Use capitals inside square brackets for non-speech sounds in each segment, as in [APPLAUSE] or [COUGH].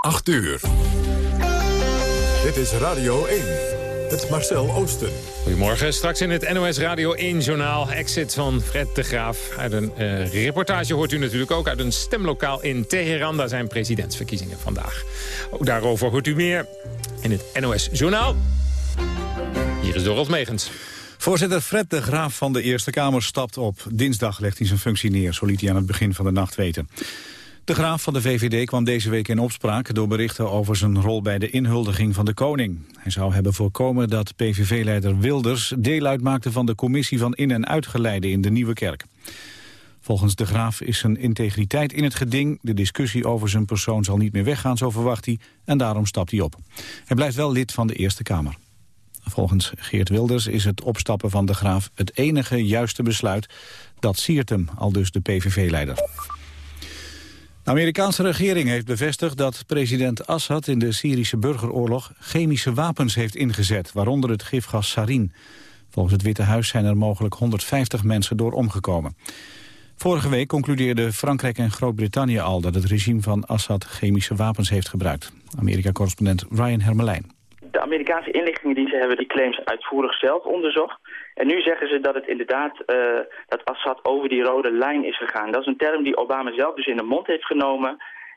8 uur. Dit is Radio 1. Het Marcel Oosten. Goedemorgen, straks in het NOS Radio 1-journaal. Exit van Fred de Graaf. Uit een uh, reportage hoort u natuurlijk ook uit een stemlokaal in Teheran. Daar zijn presidentsverkiezingen vandaag. Ook daarover hoort u meer in het NOS-journaal. Hier is Dorot Megens. Voorzitter Fred de Graaf van de Eerste Kamer stapt op. Dinsdag legt hij zijn functie neer, zo liet hij aan het begin van de nacht weten. De graaf van de VVD kwam deze week in opspraak door berichten over zijn rol bij de inhuldiging van de koning. Hij zou hebben voorkomen dat PVV-leider Wilders deel uitmaakte van de commissie van in- en uitgeleide in de Nieuwe Kerk. Volgens de graaf is zijn integriteit in het geding. De discussie over zijn persoon zal niet meer weggaan, zo verwacht hij. En daarom stapt hij op. Hij blijft wel lid van de Eerste Kamer. Volgens Geert Wilders is het opstappen van de graaf het enige juiste besluit. Dat siert hem, al dus de PVV-leider. De Amerikaanse regering heeft bevestigd dat president Assad in de Syrische burgeroorlog chemische wapens heeft ingezet, waaronder het gifgas sarin. Volgens het Witte Huis zijn er mogelijk 150 mensen door omgekomen. Vorige week concludeerden Frankrijk en Groot-Brittannië al dat het regime van Assad chemische wapens heeft gebruikt. Amerika-correspondent Ryan Hermelijn. De Amerikaanse inlichtingendiensten hebben die claims uitvoerig zelf onderzocht. En nu zeggen ze dat het inderdaad, uh, dat Assad over die rode lijn is gegaan. Dat is een term die Obama zelf dus in de mond heeft genomen.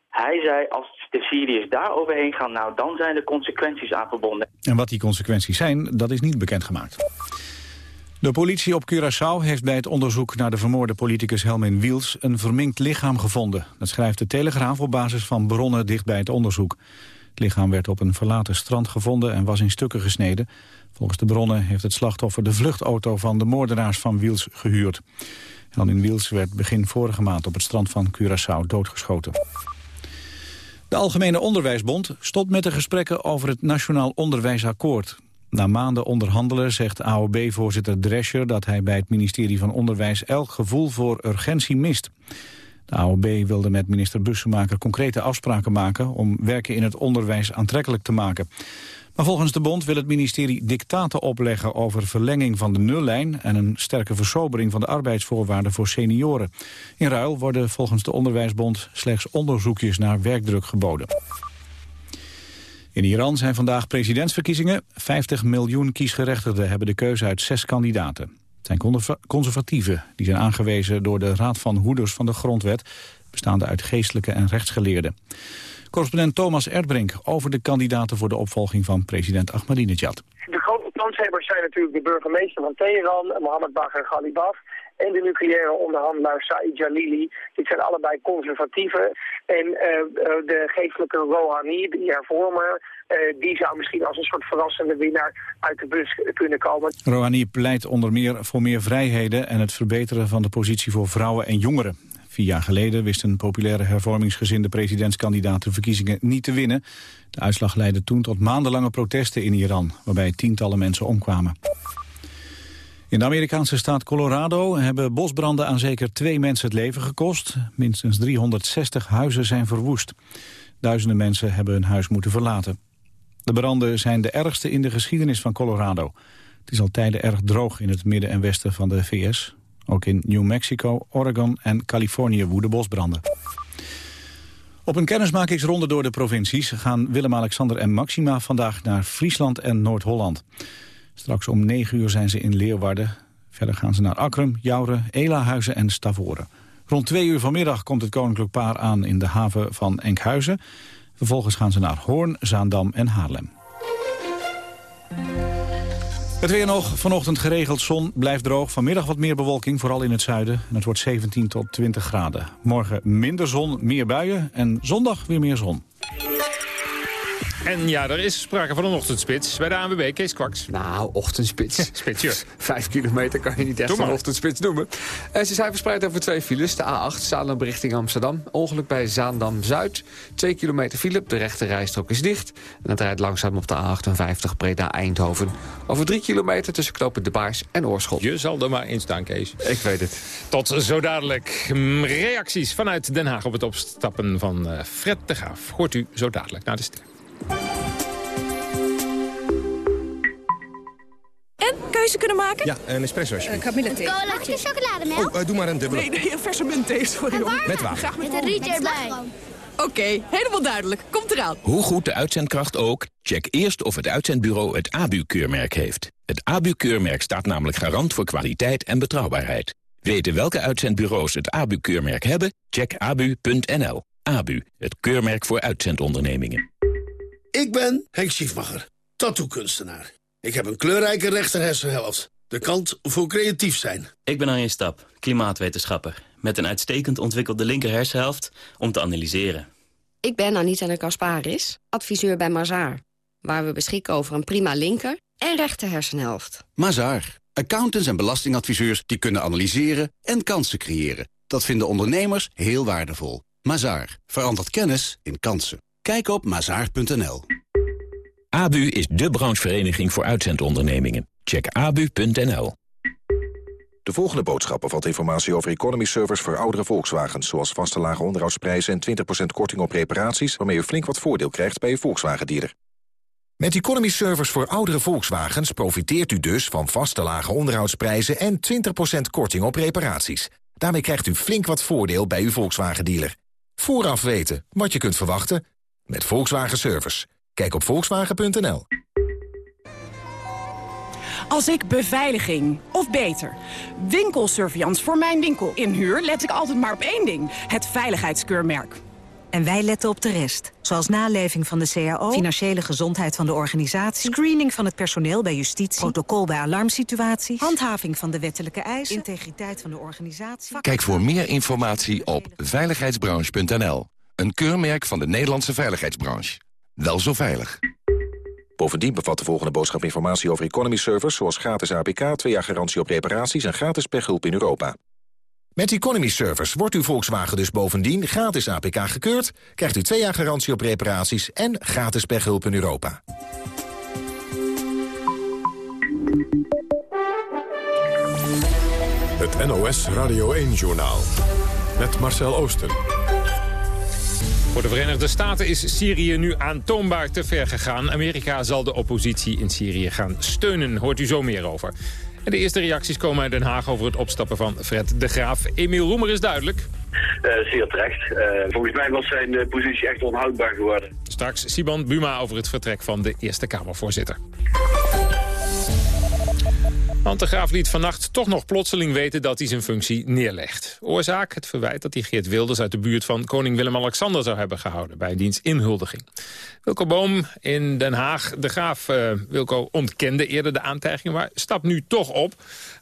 Hij zei, als de Syriërs daar overheen gaan, nou dan zijn er consequenties aan verbonden. En wat die consequenties zijn, dat is niet bekendgemaakt. De politie op Curaçao heeft bij het onderzoek naar de vermoorde politicus Helmin Wiels een verminkt lichaam gevonden. Dat schrijft de Telegraaf op basis van bronnen dicht bij het onderzoek. Het lichaam werd op een verlaten strand gevonden en was in stukken gesneden. Volgens de bronnen heeft het slachtoffer de vluchtauto van de moordenaars van Wiels gehuurd. Helmin Wiels werd begin vorige maand op het strand van Curaçao doodgeschoten. De Algemene Onderwijsbond stopt met de gesprekken over het Nationaal Onderwijsakkoord. Na maanden onderhandelen zegt AOB-voorzitter Drescher dat hij bij het ministerie van Onderwijs elk gevoel voor urgentie mist. De AOB wilde met minister Bussemaker concrete afspraken maken om werken in het onderwijs aantrekkelijk te maken. Maar volgens de bond wil het ministerie dictaten opleggen over verlenging van de nullijn en een sterke versobering van de arbeidsvoorwaarden voor senioren. In ruil worden volgens de onderwijsbond slechts onderzoekjes naar werkdruk geboden. In Iran zijn vandaag presidentsverkiezingen. 50 miljoen kiesgerechtigden hebben de keuze uit zes kandidaten. Het zijn conservatieven. Die zijn aangewezen door de Raad van Hoeders van de Grondwet... bestaande uit geestelijke en rechtsgeleerden. Correspondent Thomas Erdbrink over de kandidaten voor de opvolging van president Ahmadinejad. De grote kanshebbers zijn natuurlijk de burgemeester van Teheran, Mohammed Bagher Ghalibaf en de nucleaire onderhandelaar Said Jalili. Dit zijn allebei conservatieven. En uh, de geestelijke Rouhani, die hervormer, uh, die zou misschien als een soort verrassende winnaar uit de bus kunnen komen. Rouhani pleit onder meer voor meer vrijheden en het verbeteren van de positie voor vrouwen en jongeren. Vier jaar geleden wist een populaire hervormingsgezinde presidentskandidaat de verkiezingen niet te winnen. De uitslag leidde toen tot maandenlange protesten in Iran, waarbij tientallen mensen omkwamen. In de Amerikaanse staat Colorado hebben bosbranden aan zeker twee mensen het leven gekost. Minstens 360 huizen zijn verwoest. Duizenden mensen hebben hun huis moeten verlaten. De branden zijn de ergste in de geschiedenis van Colorado. Het is al tijden erg droog in het midden en westen van de VS. Ook in New Mexico, Oregon en Californië woeden bosbranden. Op een kennismakingsronde door de provincies gaan Willem-Alexander en Maxima vandaag naar Friesland en Noord-Holland. Straks om 9 uur zijn ze in Leeuwarden. Verder gaan ze naar Akrum, Jouren, Elahuizen en Stavoren. Rond 2 uur vanmiddag komt het koninklijk paar aan in de haven van Enkhuizen. Vervolgens gaan ze naar Hoorn, Zaandam en Haarlem. Het weer nog, vanochtend geregeld zon, blijft droog. Vanmiddag wat meer bewolking, vooral in het zuiden. En het wordt 17 tot 20 graden. Morgen minder zon, meer buien en zondag weer meer zon. En ja, er is sprake van een ochtendspits bij de ANWB, Kees Kwaks. Nou, ochtendspits. [LAUGHS] Spitsje. [LAUGHS] Vijf kilometer kan je niet echt een ochtendspits noemen. En ze zijn verspreid over twee files. De A8, Zaandam richting Amsterdam. Ongeluk bij Zaandam-Zuid. Twee kilometer file, de rechte rijstrook is dicht. En het rijdt langzaam op de A58 Breda-Eindhoven. Over drie kilometer tussen knopen De Baars en Oorschot. Je zal er maar in staan, Kees. Ik weet het. Tot zo dadelijk. Mm, reacties vanuit Den Haag op het opstappen van eh, Fred de Graaf. Hoort u zo dadelijk naar de ster. En keuze kunnen maken? Ja, een espresso alsjeblieft. Uh, kamillethee. Mag je chocolademelk? Oh, uh, doe maar een dubbele. Nee, nee, een verse muntthee. Sorry hoor. Met water. Graag met, met een rietje erbij. Oké, helemaal duidelijk. Komt eraan. Hoe goed de uitzendkracht ook, check eerst of het uitzendbureau het ABU-keurmerk heeft. Het ABU-keurmerk staat namelijk garant voor kwaliteit en betrouwbaarheid. Weten welke uitzendbureaus het ABU-keurmerk hebben? Check abu.nl. ABU, het keurmerk voor uitzendondernemingen. Ik ben Henk Schiefmacher, tattoo-kunstenaar. Ik heb een kleurrijke rechterhersenhelft. De kant voor creatief zijn. Ik ben Arjen Stap, klimaatwetenschapper. Met een uitstekend ontwikkelde linkerhersenhelft om te analyseren. Ik ben Anita de Kasparis, adviseur bij Mazaar. Waar we beschikken over een prima linker en rechter hersenhelft. Mazaar. Accountants en belastingadviseurs die kunnen analyseren en kansen creëren. Dat vinden ondernemers heel waardevol. Mazaar. Verandert kennis in kansen. Kijk op mazaar.nl. ABU is de branchevereniging voor uitzendondernemingen. Check abu.nl. De volgende boodschap bevat informatie over economy servers voor oudere Volkswagens... zoals vaste lage onderhoudsprijzen en 20% korting op reparaties... waarmee u flink wat voordeel krijgt bij uw Volkswagen-dealer. Met economy servers voor oudere Volkswagens profiteert u dus van vaste lage onderhoudsprijzen... en 20% korting op reparaties. Daarmee krijgt u flink wat voordeel bij uw Volkswagen-dealer. Vooraf weten wat je kunt verwachten met Volkswagen Service. Kijk op volkswagen.nl. Als ik beveiliging, of beter, winkelsurveillance voor mijn winkel inhuur... let ik altijd maar op één ding, het veiligheidskeurmerk. En wij letten op de rest. Zoals naleving van de CAO, financiële gezondheid van de organisatie... screening van het personeel bij justitie, protocol bij alarmsituaties... handhaving van de wettelijke eisen, integriteit van de organisatie... Kijk voor meer informatie op veiligheidsbranche.nl. Een keurmerk van de Nederlandse veiligheidsbranche. Wel zo veilig. Bovendien bevat de volgende boodschap informatie over economy servers... zoals gratis APK, 2 jaar garantie op reparaties en gratis pechhulp in Europa. Met Economy Servers wordt uw Volkswagen dus bovendien gratis APK gekeurd... krijgt u 2 jaar garantie op reparaties en gratis pechhulp in Europa. Het NOS Radio 1-journaal met Marcel Oosten. Voor de Verenigde Staten is Syrië nu aantoonbaar te ver gegaan. Amerika zal de oppositie in Syrië gaan steunen. Hoort u zo meer over. En de eerste reacties komen uit Den Haag over het opstappen van Fred de Graaf. Emiel Roemer is duidelijk. Uh, zeer terecht. Uh, volgens mij was zijn uh, positie echt onhoudbaar geworden. Straks Siban Buma over het vertrek van de Eerste Kamervoorzitter. Want de graaf liet vannacht toch nog plotseling weten dat hij zijn functie neerlegt. Oorzaak het verwijt dat hij Geert Wilders uit de buurt van koning Willem-Alexander zou hebben gehouden bij diens inhuldiging. Wilco Boom in Den Haag. De graaf uh, Wilco ontkende eerder de aantijging, maar stapt nu toch op.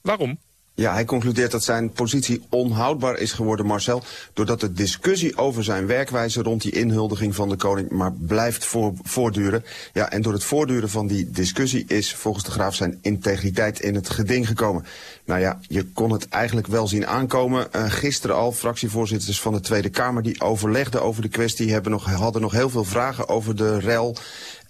Waarom? Ja, hij concludeert dat zijn positie onhoudbaar is geworden, Marcel... doordat de discussie over zijn werkwijze rond die inhuldiging van de koning... maar blijft voor, voortduren. Ja, en door het voortduren van die discussie is volgens de graaf zijn integriteit in het geding gekomen. Nou ja, je kon het eigenlijk wel zien aankomen. Uh, gisteren al, fractievoorzitters van de Tweede Kamer... die overlegden over de kwestie, hebben nog, hadden nog heel veel vragen over de rel...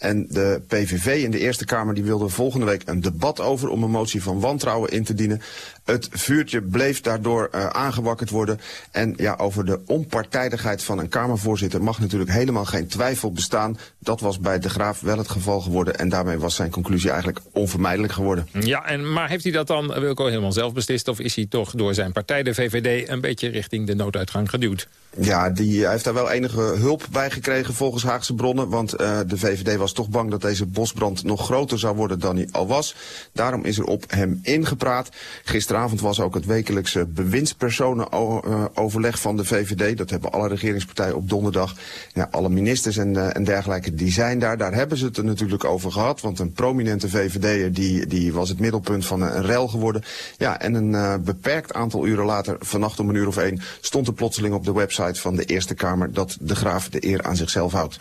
En de PVV in de Eerste Kamer die wilde volgende week een debat over om een motie van wantrouwen in te dienen. Het vuurtje bleef daardoor uh, aangewakkerd worden. En ja, over de onpartijdigheid van een Kamervoorzitter mag natuurlijk helemaal geen twijfel bestaan. Dat was bij De Graaf wel het geval geworden. En daarmee was zijn conclusie eigenlijk onvermijdelijk geworden. Ja, en, maar heeft hij dat dan, Wilco, helemaal zelf beslist? Of is hij toch door zijn partij, de VVD, een beetje richting de nooduitgang geduwd? Ja, die, heeft daar wel enige hulp bij gekregen volgens Haagse bronnen. Want uh, de VVD was toch bang dat deze bosbrand nog groter zou worden dan hij al was. Daarom is er op hem ingepraat. Gisteravond was ook het wekelijkse bewindspersonenoverleg van de VVD. Dat hebben alle regeringspartijen op donderdag. Ja, alle ministers en, uh, en dergelijke die zijn daar. Daar hebben ze het er natuurlijk over gehad. Want een prominente VVD'er die, die was het middelpunt van een, rel geworden. Ja, en een beperkt aantal uren later, vannacht om een uur of één, stond er plotseling op de website van de Eerste Kamer dat de graaf de eer aan zichzelf houdt.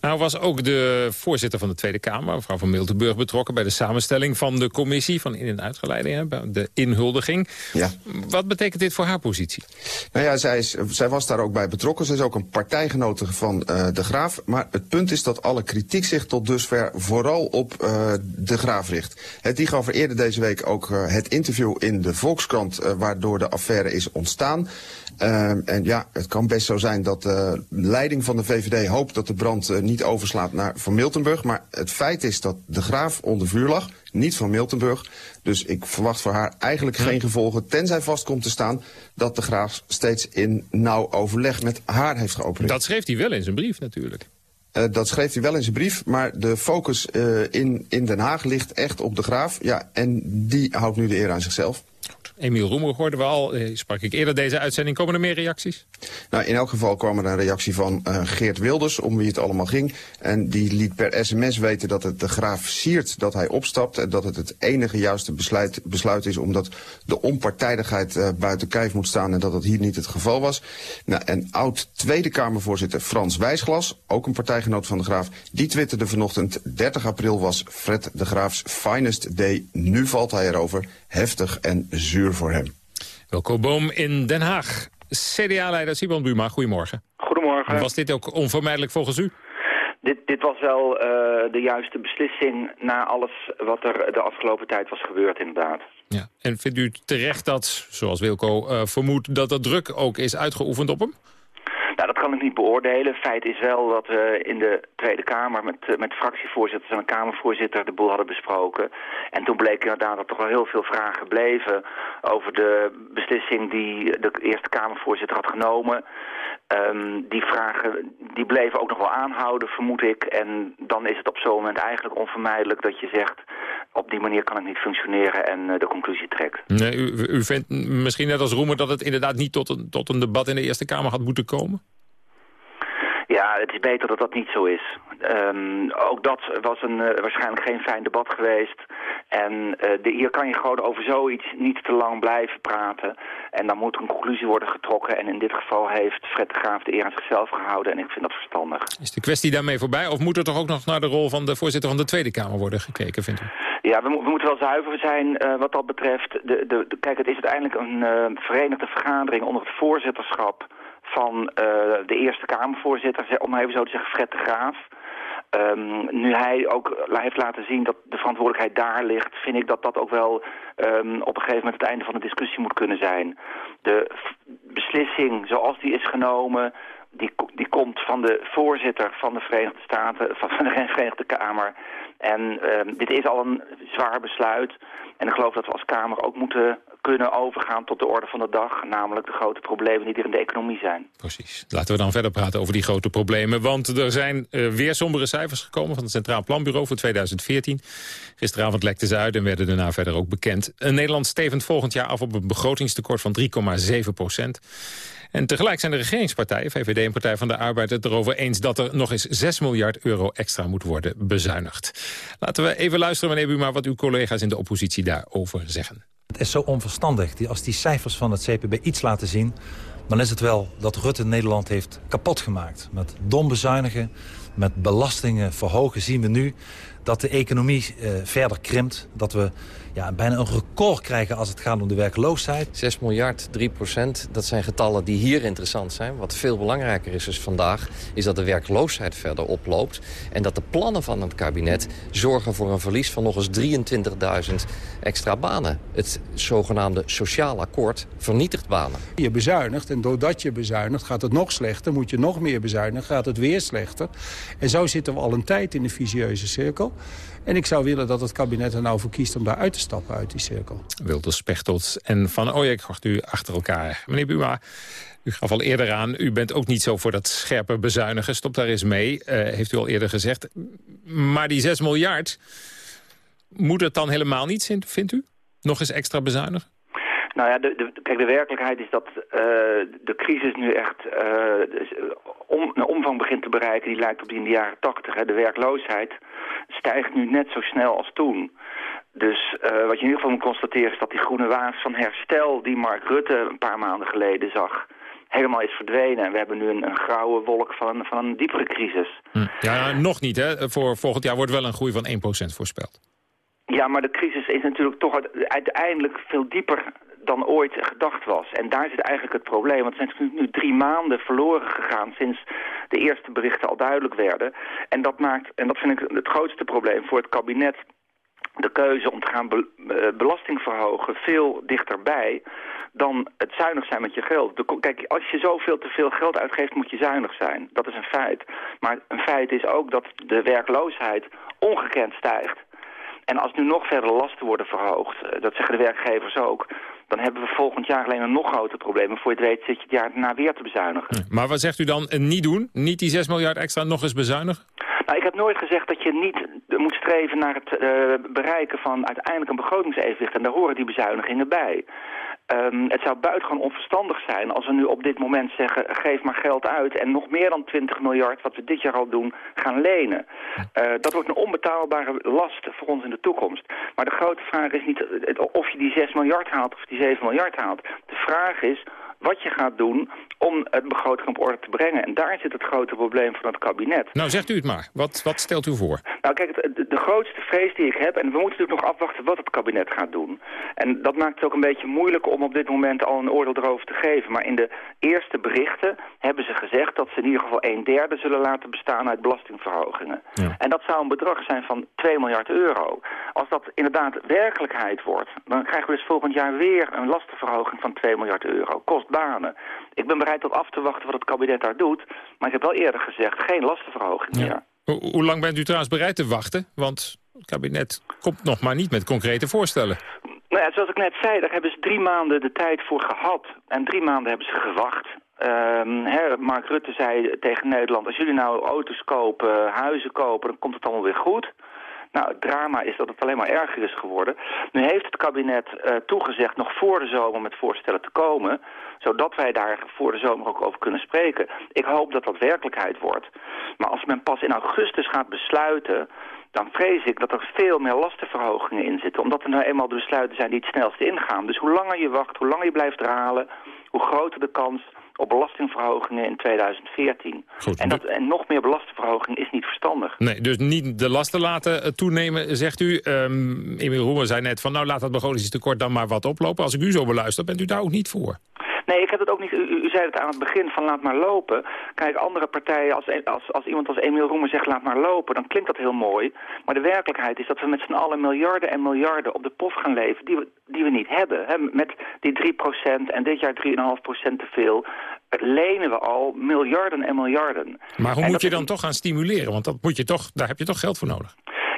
Nou was ook de voorzitter van de Tweede Kamer, mevrouw van Miltenburg, betrokken bij de samenstelling van de commissie van in- en uitgeleiding, de inhuldiging. Ja. Wat betekent dit voor haar positie? Nou ja, zij, is, zij was daar ook bij betrokken. Ze is ook een partijgenote van uh, de Graaf. Maar het punt is dat alle kritiek zich tot dusver vooral op uh, de Graaf richt. Het, die gaf er eerder deze week ook uh, het interview in de Volkskrant, waardoor de affaire is ontstaan. Ehm, en ja, het kan best zo zijn dat de leiding van de VVD hoopt dat de brand niet overslaat naar Van Miltenburg. Maar het feit is dat de graaf onder vuur lag, niet van Miltenburg. Dus ik verwacht voor haar eigenlijk geen gevolgen, tenzij vast komt te staan dat de graaf steeds in nauw overleg met haar heeft geopereerd. Dat schreef hij wel in zijn brief natuurlijk. Uh, dat schreef hij wel in zijn brief, maar de focus uh, in, in Den Haag ligt echt op de graaf. Ja, en die houdt nu de eer aan zichzelf. Emiel Roemer hoorden we al, eh, sprak ik eerder deze uitzending. Komen er meer reacties? Nou, in elk geval kwam er een reactie van uh, Geert Wilders, om wie het allemaal ging. En die liet per sms weten dat het de graaf siert dat hij opstapt... en dat het het enige juiste besluit, besluit is... omdat de onpartijdigheid uh, buiten kijf moet staan en dat dat hier niet het geval was. Nou, en oud Tweede Kamervoorzitter Frans Wijsglas, ook een partijgenoot van de graaf... die twitterde vanochtend 30 april was Fred de Graafs finest day. Nu valt hij erover, heftig en zuur voor hem. Wilco Boom in Den Haag. CDA-leider Simon Buma, goedemorgen. Goedemorgen. Was dit ook onvermijdelijk volgens u? Dit, dit was wel uh, de juiste beslissing na alles wat er de afgelopen tijd was gebeurd inderdaad. Ja. En vindt u terecht dat, zoals Wilco uh, vermoedt, dat er druk ook is uitgeoefend op hem? Dat kan ik niet beoordelen. Feit is wel dat we in de Tweede Kamer met, eh, met fractievoorzitters en een Kamervoorzitter de boel hadden besproken. En toen bleek inderdaad dat er wel heel veel vragen bleven over de beslissing die de Eerste Kamervoorzitter had genomen. Um, die vragen die bleven ook nog wel aanhouden, vermoed ik. En dan is het op zo'n moment eigenlijk onvermijdelijk dat je zegt... op die manier kan het niet functioneren en uh, de conclusie trekt. Nee, u, u vindt misschien net als Roemer dat het inderdaad niet tot een, tot een debat in de Eerste Kamer had moeten komen? Ja, het is beter dat dat niet zo is. Um, ook dat was een, uh, waarschijnlijk geen fijn debat geweest. En uh, de, hier kan je gewoon over zoiets niet te lang blijven praten. En dan moet een conclusie worden getrokken. En in dit geval heeft Fred de Graaf de eer aan zichzelf gehouden. En ik vind dat verstandig. Is de kwestie daarmee voorbij? Of moet er toch ook nog naar de rol van de voorzitter van de Tweede Kamer worden gekeken, vindt u? Ja, we, we moeten wel zuiver zijn uh, wat dat betreft. De, de, de, kijk, het is uiteindelijk een verenigde vergadering onder het voorzitterschap van uh, de Eerste Kamervoorzitter, om even zo te zeggen, Fred de Graaf. Um, nu hij ook heeft laten zien dat de verantwoordelijkheid daar ligt... vind ik dat dat ook wel um, op een gegeven moment het einde van de discussie moet kunnen zijn. De beslissing zoals die is genomen... Die, die komt van de voorzitter van de Verenigde Staten, van [LAUGHS] de Verenigde Kamer. En um, dit is al een zwaar besluit. En ik geloof dat we als Kamer ook moeten kunnen overgaan tot de orde van de dag. Namelijk de grote problemen die er in de economie zijn. Precies. Laten we dan verder praten over die grote problemen. Want er zijn uh, weer sombere cijfers gekomen van het Centraal Planbureau voor 2014. Gisteravond lekte ze uit en werden daarna verder ook bekend. Nederland stevend volgend jaar af op een begrotingstekort van 3,7 procent. En tegelijk zijn de regeringspartijen, VVD en Partij van de Arbeid... het erover eens dat er nog eens 6 miljard euro extra moet worden bezuinigd. Laten we even luisteren, meneer Buma, wat uw collega's in de oppositie daarover zeggen. Het is zo onverstandig. Als die cijfers van het CPB iets laten zien... dan is het wel dat Rutte Nederland heeft kapot gemaakt. Met dom bezuinigen, met belastingen verhogen zien we nu dat de economie uh, verder krimpt. Dat we ja, bijna een record krijgen als het gaat om de werkloosheid. 6 miljard, 3 procent, dat zijn getallen die hier interessant zijn. Wat veel belangrijker is dus vandaag, is dat de werkloosheid verder oploopt. En dat de plannen van het kabinet zorgen voor een verlies van nog eens 23.000 extra banen. Het zogenaamde sociaal akkoord vernietigt banen. Je bezuinigt en doordat je bezuinigt gaat het nog slechter. Moet je nog meer bezuinigen, gaat het weer slechter. En zo zitten we al een tijd in de visieuze cirkel. En ik zou willen dat het kabinet er nou voor kiest om daar uit te stappen uit die cirkel. Wilders, Pechtold en Van Ooyek hoort u achter elkaar. Meneer Buma, u gaf al eerder aan, u bent ook niet zo voor dat scherpe bezuinigen. Stop daar eens mee, uh, heeft u al eerder gezegd. Maar die 6 miljard, moet het dan helemaal niet, vindt u? Nog eens extra bezuinigen? Nou ja, de, de, kijk, de werkelijkheid is dat uh, de crisis nu echt uh, om, een omvang begint te bereiken... die lijkt op die in de jaren tachtig. De werkloosheid stijgt nu net zo snel als toen. Dus uh, wat je in ieder geval moet constateren is dat die groene waas van herstel... die Mark Rutte een paar maanden geleden zag helemaal is verdwenen. En we hebben nu een, een grauwe wolk van een, van een diepere crisis. Hm. Ja, nog niet. Hè? Voor volgend jaar wordt wel een groei van 1% voorspeld. Ja, maar de crisis is natuurlijk toch uiteindelijk veel dieper dan ooit gedacht was. En daar zit eigenlijk het probleem. Want er zijn nu drie maanden verloren gegaan sinds de eerste berichten al duidelijk werden. En dat maakt, en dat vind ik het grootste probleem voor het kabinet de keuze om te gaan be uh, belasting verhogen veel dichterbij dan het zuinig zijn met je geld. kijk, als je zoveel te veel geld uitgeeft, moet je zuinig zijn. Dat is een feit. Maar een feit is ook dat de werkloosheid ongekend stijgt. En als nu nog verder lasten worden verhoogd, eh, dat zeggen de werkgevers ook... dan hebben we volgend jaar alleen een nog groter probleem. En voor je het weet zit je het jaar daarna weer te bezuinigen. Maar wat zegt u dan uh, niet doen? Niet die 6 miljard extra nog eens bezuinigen? Nou, ik heb nooit gezegd dat je niet moet streven naar het uh, bereiken van uiteindelijk een begrotingsevenwicht. En daar horen die bezuinigingen bij. Um, het zou buitengewoon onverstandig zijn als we nu op dit moment zeggen... geef maar geld uit en nog meer dan 20 miljard, wat we dit jaar al doen, gaan lenen. Uh, dat wordt een onbetaalbare last voor ons in de toekomst. Maar de grote vraag is niet of je die 6 miljard haalt of die 7 miljard haalt. De vraag is wat je gaat doen om het begroting op orde te brengen. En daar zit het grote probleem van het kabinet. Nou, zegt u het maar. Wat, wat stelt u voor? Nou, kijk, de, de, grootste vrees die ik heb... en we moeten natuurlijk nog afwachten wat het kabinet gaat doen. En dat maakt het ook een beetje moeilijk om op dit moment al een oordeel erover te geven. Maar in de eerste berichten hebben ze gezegd... dat ze in ieder geval een derde zullen laten bestaan uit belastingverhogingen. Ja. En dat zou een bedrag zijn van 2 miljard euro. Als dat inderdaad werkelijkheid wordt... dan krijgen we dus volgend jaar weer een lastenverhoging van 2 miljard euro. Kost banen. Ik ben bereid tot af te wachten wat het kabinet daar doet. Maar ik heb wel eerder gezegd, geen lastenverhoging meer. Hoe lang bent u trouwens bereid te wachten? Want het kabinet komt nog maar niet met concrete voorstellen. Nou ja, zoals ik net zei, daar hebben ze drie maanden de tijd voor gehad. En drie maanden hebben ze gewacht. Uh, Mark Rutte zei tegen Nederland... als jullie nou auto's kopen, huizen kopen, dan komt het allemaal weer goed. Nou, het drama is dat het alleen maar erger is geworden. Nu heeft het kabinet uh, toegezegd nog voor de zomer met voorstellen te komen zodat wij daar voor de zomer ook over kunnen spreken. Ik hoop dat dat werkelijkheid wordt. Maar als men pas in augustus gaat besluiten dan vrees ik dat er veel meer lastenverhogingen in zitten. Omdat er nou eenmaal de besluiten zijn die het snelste ingaan. Dus hoe langer je wacht, hoe langer je blijft dralen... hoe groter de kans op belastingverhogingen in 2014. Goed, en, dat, en nog meer belastingverhoging is niet verstandig. Nee, dus niet de lasten laten eh, toenemen, zegt u. Um, Emil Roemer zei net van nou laat dat begrotingstekort dan maar wat oplopen. Als ik u zo beluister, bent u daar ook niet voor? Nee, ik heb het ook niet... U, u, zei het aan het begin van laat maar lopen. Kijk, andere partijen, als, als, als iemand als Emiel Roemer zegt laat maar lopen... dan klinkt dat heel mooi. Maar de werkelijkheid is dat we met z'n allen miljarden en miljarden op de pof gaan leven... die we, die we niet hebben. Hè? Met die 3% en dit jaar 3,5% te veel lenen we al miljarden en miljarden. Maar hoe moet je dan toch gaan stimuleren? Want dat moet je toch, daar heb je toch geld voor nodig.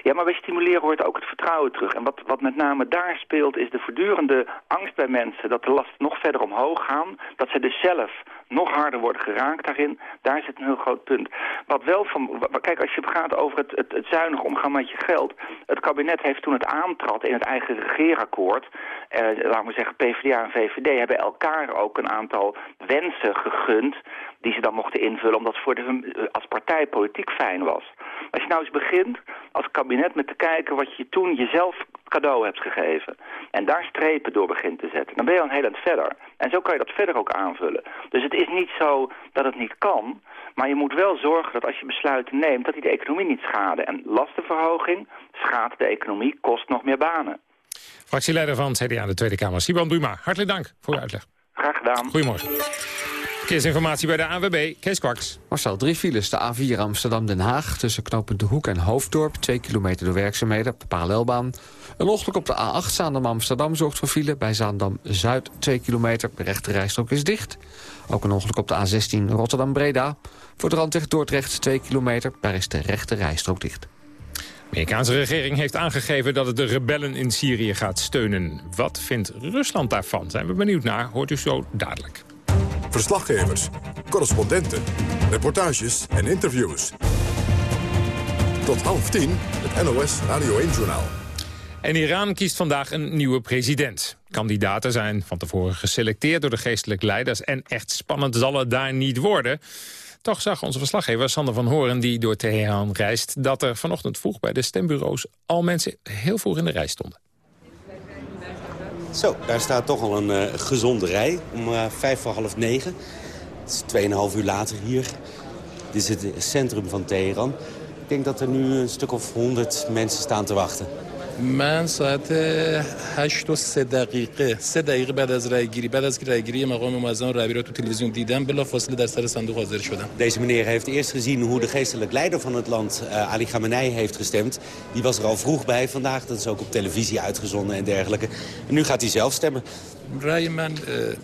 Ja, maar bij stimuleren hoort ook het vertrouwen terug. En wat, wat met name daar speelt is de voortdurende angst bij mensen... dat de lasten nog verder omhoog gaan. Dat ze dus zelf nog harder worden geraakt daarin. Daar zit een heel groot punt. Wat wel van... Kijk, als je gaat over het, het, het zuinig omgaan met je geld... Het kabinet heeft toen het aantrad in het eigen regeerakkoord... Eh, laten we zeggen PvdA en VVD hebben elkaar ook een aantal wensen gegund die ze dan mochten invullen, omdat het voor de, als partij politiek fijn was. Als je nou eens begint als kabinet met te kijken wat je toen jezelf cadeau hebt gegeven... en daar strepen door begint te zetten, dan ben je al een heel eind verder. En zo kan je dat verder ook aanvullen. Dus het is niet zo dat het niet kan... maar je moet wel zorgen dat als je besluiten neemt... dat die de economie niet schaden. En lastenverhoging schaadt de economie, kost nog meer banen. Fractieleider van CDA de Tweede Kamer, Siban Buma. Hartelijk dank voor uw uitleg. Graag gedaan. Goedemorgen. Verkeersinformatie bij de ANWB, Kees Kwaks. Marcel, drie files. De A4 Amsterdam-Den Haag tussen knooppunt De Hoek en Hoofddorp. Twee kilometer door werkzaamheden parallelbaan. Een ongeluk op de A8 Zaandam-Amsterdam zorgt voor file. Bij Zaandam-Zuid 2 kilometer. De rechte rijstrook is dicht. Ook een ongeluk op de A16 Rotterdam-Breda. Voor de randweg Dordrecht 2 kilometer. Daar is de rechte rijstrook dicht. De Amerikaanse regering heeft aangegeven dat het de rebellen in Syrië gaat steunen. Wat vindt Rusland daarvan? Zijn we benieuwd naar, hoort u zo dadelijk. Verslaggevers, correspondenten, reportages en interviews. Tot half tien, het NOS Radio 1-journaal. En Iran kiest vandaag een nieuwe president. Kandidaten zijn van tevoren geselecteerd door de geestelijke leiders... en echt spannend zal het daar niet worden. Toch zag onze verslaggever Sander van Horen, die door Teheran reist... dat er vanochtend vroeg bij de stembureaus al mensen heel vroeg in de rij stonden. Zo, daar staat toch al een uh, gezonde rij om uh, vijf voor half negen. Het is tweeënhalf uur later hier. Dit is het centrum van Teheran. Ik denk dat er nu een stuk of honderd mensen staan te wachten. من ساعت 8 و 3 دقیقه 3 دقیقه بعد از رای گیری بعد از که رای گیری مقام معظم رهبری رو تو تلویزیون دیدم بلا فاصله در سر صندوق حاضر شدم Deze meneer heeft eerst gezien hoe de geestelijk leider van het land uh, Ali Khamenei heeft gestemd. Die was er al vroeg bij vandaag. Dat is ook op televisie uitgezonden en dergelijke. En nu gaat hij zelf stemmen. رأی من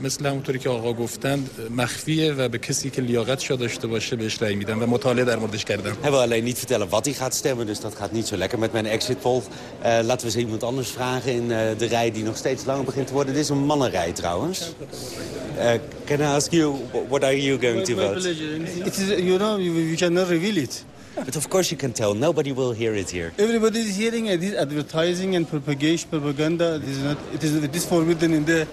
مثل همونطوری که آقا گفتند مخفیه و به کسی که لیاقت شده داشته باشه بهش رأی میدم و مطالعه در موردش کردم. Hij wil alleen niet vertellen wat hij gaat stemmen, dus dat gaat niet zo lekker met mijn exit poll. Uh, laten we eens iemand anders vragen in uh, de rij die nog steeds langer begint te worden. Dit is een mannenrij trouwens. Uh, can I ask you, what are you going to vote? It is, you know, you cannot reveal it. But of course you can tell. Nobody will hear it here. Everybody is hearing it. This advertising and propagation, propaganda. It is, not, it is, it is forbidden in the...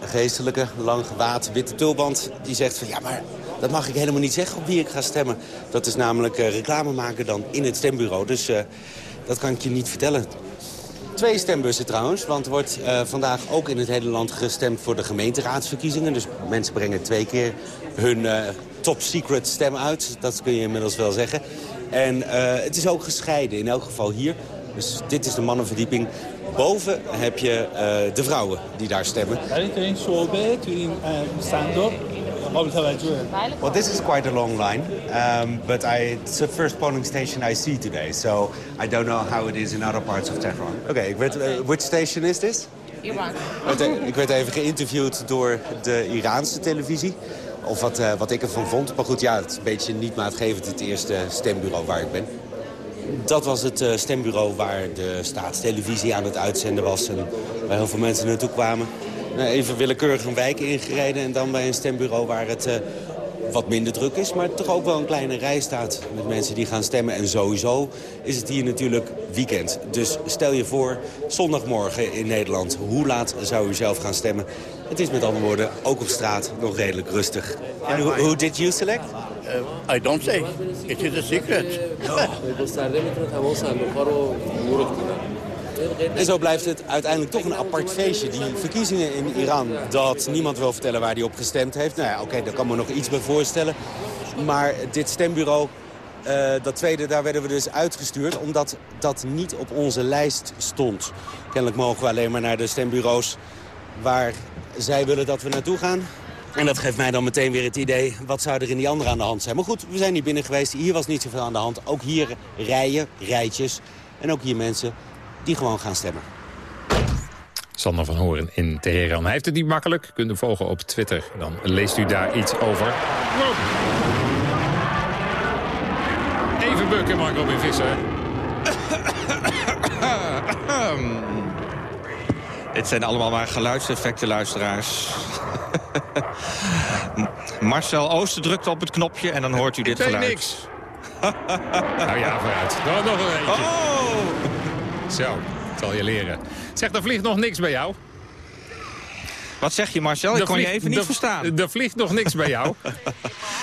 Een geestelijke, lang gewaad, witte tulband, die zegt van... ja, maar dat mag ik helemaal niet zeggen op wie ik ga stemmen. Dat is namelijk uh, reclame maken dan in het stembureau. Dus uh, dat kan ik je niet vertellen. Twee stembussen trouwens, want er wordt uh, vandaag ook in het hele land gestemd voor de gemeenteraadsverkiezingen. Dus mensen brengen twee keer hun top secret stem uit. Dat kun je inmiddels wel zeggen. En uh, het is ook gescheiden, in elk geval hier. Dus dit is de mannenverdieping. Boven heb je uh, de vrouwen die daar stemmen. Well, this is quite a long line, um, but I, it's the first polling station I see today. So I don't know how it is in other parts of Tehran. Oké, okay, uh, which station is this? Iran. Ik werd even geïnterviewd door de Iraanse televisie. Of wat, uh, wat ik ervan vond. Maar goed, ja, het is een beetje niet maatgevend het eerste stembureau waar ik ben. Dat was het uh, stembureau waar de staatstelevisie aan het uitzenden was. En waar heel veel mensen naartoe kwamen. Nou, even willekeurig een wijk ingereden. En dan bij een stembureau waar het uh, wat minder druk is. Maar toch ook wel een kleine rij staat met mensen die gaan stemmen. En sowieso is het hier natuurlijk weekend. Dus stel je voor, zondagmorgen in Nederland. Hoe laat zou u zelf gaan stemmen? Het is met andere woorden ook op straat nog redelijk rustig. En who, who did you select? Uh, I don't say. It is a secret. En zo blijft het uiteindelijk toch een apart feestje. Die verkiezingen in Iran, dat niemand wil vertellen waar hij op gestemd heeft. Nou ja, oké, daar kan me nog iets bij voorstellen. Maar dit stembureau, uh, dat tweede, daar werden we dus uitgestuurd... omdat dat niet op onze lijst stond. Kennelijk mogen we alleen maar naar de stembureaus waar zij willen dat we naartoe gaan. En dat geeft mij dan meteen weer het idee, wat zou er in die andere aan de hand zijn. Maar goed, we zijn hier binnen geweest, hier was niet zoveel aan de hand. Ook hier rijen, rijtjes en ook hier mensen die gewoon gaan stemmen. Sander van Horen in Teheran. Hij heeft het niet makkelijk. Kunt hem volgen op Twitter. Dan leest u daar iets over. Even bukken, Mark Robin Visser. [COUGHS] Het zijn allemaal maar geluidseffecten, luisteraars. [LAUGHS] Marcel Ooster drukt op het knopje en dan hoort u dit Ik geluid. niks. nou ja, vooruit. Nog, nog een eentje. Oh! Zo, dat zal je leren. Zeg, er vliegt nog niks bij jou. Wat zeg je, Marcel? Ik kon je even niet er- verstaan. Er vliegt nog niks bij jou. [LAUGHS]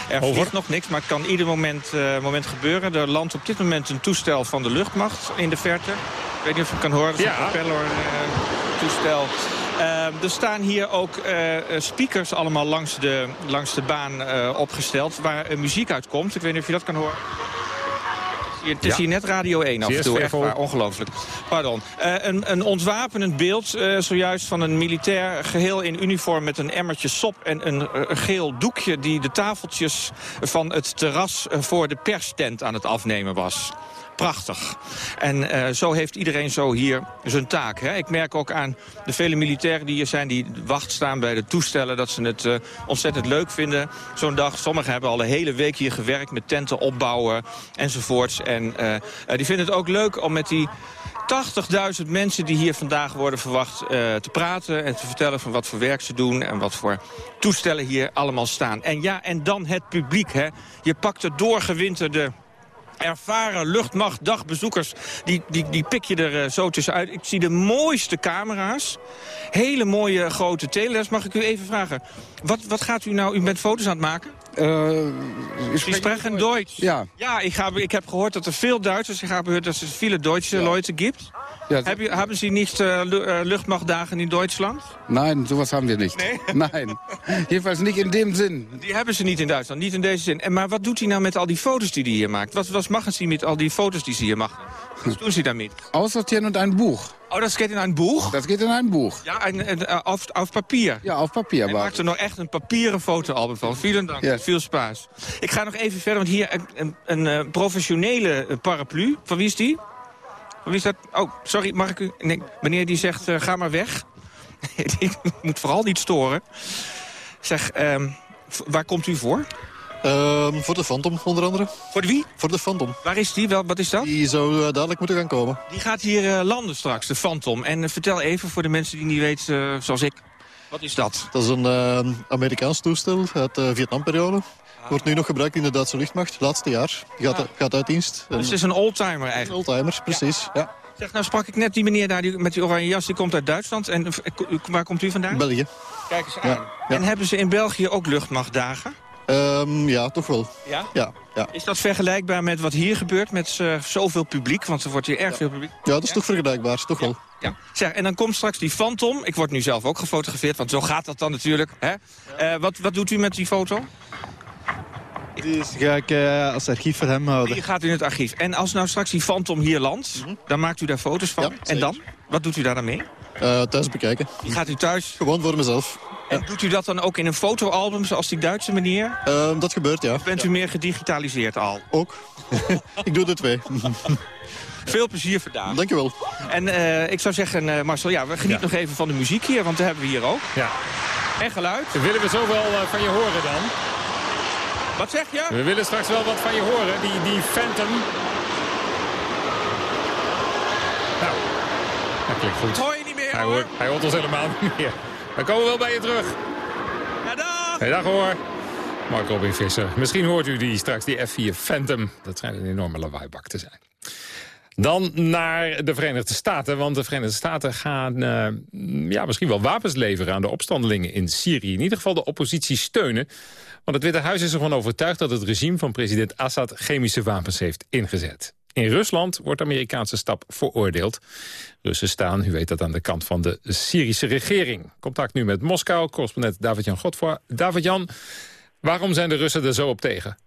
Er Over? vliegt nog niks, maar het kan ieder moment, eh, moment gebeuren. Er landt op dit moment een toestel van de luchtmacht in de verte. Ik weet niet of je het kan horen, dat is Ja. een propeller-toestel. er staan hier ook eh, eh, speakers allemaal langs de, langs de baan eh, opgesteld... waar eh, muziek uitkomt. Ik weet niet of je dat kan horen. Het is Ja. hier net Radio 1 af en toe, echt waar, ongelooflijk. Pardon. Eh, een, een ontwapenend beeld, eh, zojuist van een militair geheel in uniform... met een emmertje sop en een, eh, geel doekje... die de tafeltjes van het terras voor de perstent aan het afnemen was. Prachtig. En eh, zo heeft iedereen zo hier zijn taak. Hè. Ik merk ook aan de vele militairen die hier zijn... die wacht staan bij de toestellen... dat ze het eh, ontzettend leuk vinden, zo'n dag. Sommigen hebben al de hele week hier gewerkt met tenten opbouwen enzovoorts. En eh, die vinden het ook leuk om met die 80.000 mensen die hier vandaag worden verwacht te praten... en te vertellen van wat voor werk ze doen en wat voor toestellen hier allemaal staan. En ja, en dan het publiek. Hè. Je pakt de doorgewinterde ervaren luchtmachtdagbezoekers, die, die, die pik je er eh, zo tussenuit. Ik zie de mooiste camera's, hele mooie grote teles. Mag ik u even vragen, wat, wat gaat u nou, u bent foto's aan het maken? Sie sprechen Deutsch. Ja. Ja, ik, habe, heb gehoord dat er veel Duitsers, ik heb gehoord dat es viele deutsche Leute gibt. Ja, hebben Sie nicht äh, Lu- äh, Luchtmachtdagen in Deutschland? Nein, sowas haben wir nicht. [LAUGHS] Nein, jedenfalls nicht in dem Sinn. Die hebben ze niet in Duitsland, niet in deze zin. En, maar wat doet hij nou met al die foto's die hij hier maakt? Wat, wat machen Sie met al die foto's die ze hier machen? Wat doen Sie damit? Aussortieren und ein Buch. Oh, das geht in ein Buch? Das geht in ein Buch. Ja, ein, ein, äh, auf, auf Papier. Ja, auf Papier. Hij maakt er nog echt een papieren fotoalbum van. Vielen dank, Ja. veel spaas. Ik ga nog even verder, want hier een, een, een eh, professionele eh, paraplu. Van wie is die? Van wie is dat? Oh, sorry, mag ik u... Nee, meneer die zegt, eh, ga maar weg. [LAUGHS] ik moet vooral niet storen. Zeg, ehm, waar komt u voor? Ehm, voor de Phantom, onder andere. Voor de wie? Voor de Phantom. Waar is die? Wel, wat is dat? Die zou uh, dadelijk moeten gaan komen. Die gaat hier uh, landen straks, de Phantom. En uh, vertel even voor de mensen die niet weten, zoals ik. Wat is dat? Dat is een Amerikaans toestel uit de Vietnamperiode. Wordt nu nog gebruikt in de Duitse luchtmacht, laatste jaar. Gaat, Ja. gaat uit dienst. Dus het is een oldtimer eigenlijk. Oldtimer, precies. Ja. Zeg, nou sprak ik net die meneer daar die, met die oranje jas, die komt uit Duitsland. En eh, waar komt u vandaan? België. Kijk eens aan. Ja. En hebben ze in België ook luchtmachtdagen? Ehm, ja, toch wel. Ja? Ja, ja. Is dat vergelijkbaar met wat hier gebeurt met eh, zoveel publiek? Want er wordt hier erg veel publiek. Ja, dat is toch vergelijkbaar, toch wel. Ja. Zeg, en dan komt straks die Phantom. Ik word nu zelf ook gefotografeerd, want zo gaat dat dan natuurlijk. Hè? Eh, wat, wat doet u met die foto? Die ga ik eh, als archief voor hem houden. Die gaat u in het archief. En als nou straks die Phantom hier landt, dan maakt u daar foto's van. en dan? Wat doet u daar dan mee? Eh, thuis bekijken. Die gaat u thuis? Gewoon voor mezelf. En doet u dat dan ook in een fotoalbum, zoals die Duitse meneer? Ehm, dat gebeurt, ja. Of bent u meer gedigitaliseerd al? Ook. [LAUGHS] ik doe de twee. [LAUGHS] Veel plezier vandaag. Dankjewel. En eh, ik zou zeggen, eh, Marcel, ja, we genieten nog even van de muziek hier, want dat hebben we hier ook. Ja. En geluid. Willen we zo wel eh, van je horen dan? Wat zeg je? We willen straks wel wat van je horen, die, die Phantom. Nou, dat klinkt goed. Hoor je niet meer, hij hoor. hoort, hij hoort ons helemaal niet meer. We komen wel bij je terug. Ja, dag. Hey, dag hoor. Mark Robin Visser. Misschien hoort u die straks, die F4 Phantom. Dat schijnt een enorme lawaaibak te zijn. Dan naar de Verenigde Staten, want de Verenigde Staten gaan eh, ja, misschien wel wapens leveren aan de opstandelingen in Syrië. In ieder geval de oppositie steunen. Want het Witte Huis is ervan overtuigd dat het regime van president Assad chemische wapens heeft ingezet. In Rusland wordt de Amerikaanse stap veroordeeld. Russen staan, u weet dat, aan de kant van de Syrische regering. Contact nu met Moskou, correspondent David-Jan Godfroy. David-Jan, waarom zijn de Russen er zo op tegen?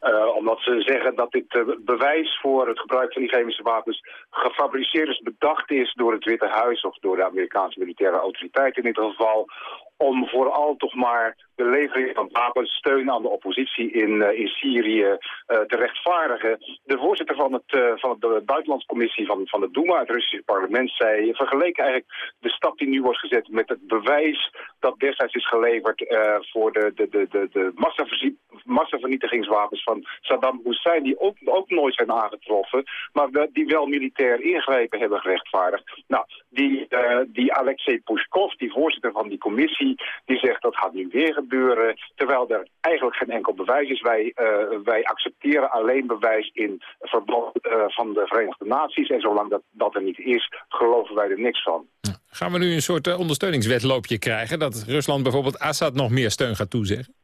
Uh, omdat ze zeggen dat dit uh, bewijs voor het gebruik van die chemische wapens gefabriceerd is, bedacht is door het Witte Huis of door de Amerikaanse militaire autoriteit in dit geval, om vooral toch maar de levering van wapens, steun aan de oppositie in, uh, in Syrië uh, te rechtvaardigen. De voorzitter van, het, uh, van de Buitenlandscommissie van, van de Duma, het Russische parlement, zei, vergeleek eigenlijk de stap die nu wordt gezet met het bewijs dat destijds is geleverd voor de, de, de, de, de massavernietigingswapens van Saddam Hussein, die ook, ook nooit zijn aangetroffen, maar die wel militair ingrepen hebben gerechtvaardigd. Nou, die, die Alexei Pushkov, die voorzitter van die commissie, die zegt dat gaat nu weer gebeuren, terwijl er eigenlijk geen enkel bewijs is. Wij, uh, wij accepteren alleen bewijs in verband uh, van de Verenigde Naties. En zolang dat, dat er niet is, geloven wij er niks van. Gaan we nu een soort uh, ondersteuningswetloopje krijgen... dat Rusland bijvoorbeeld Assad nog meer steun gaat toezeggen?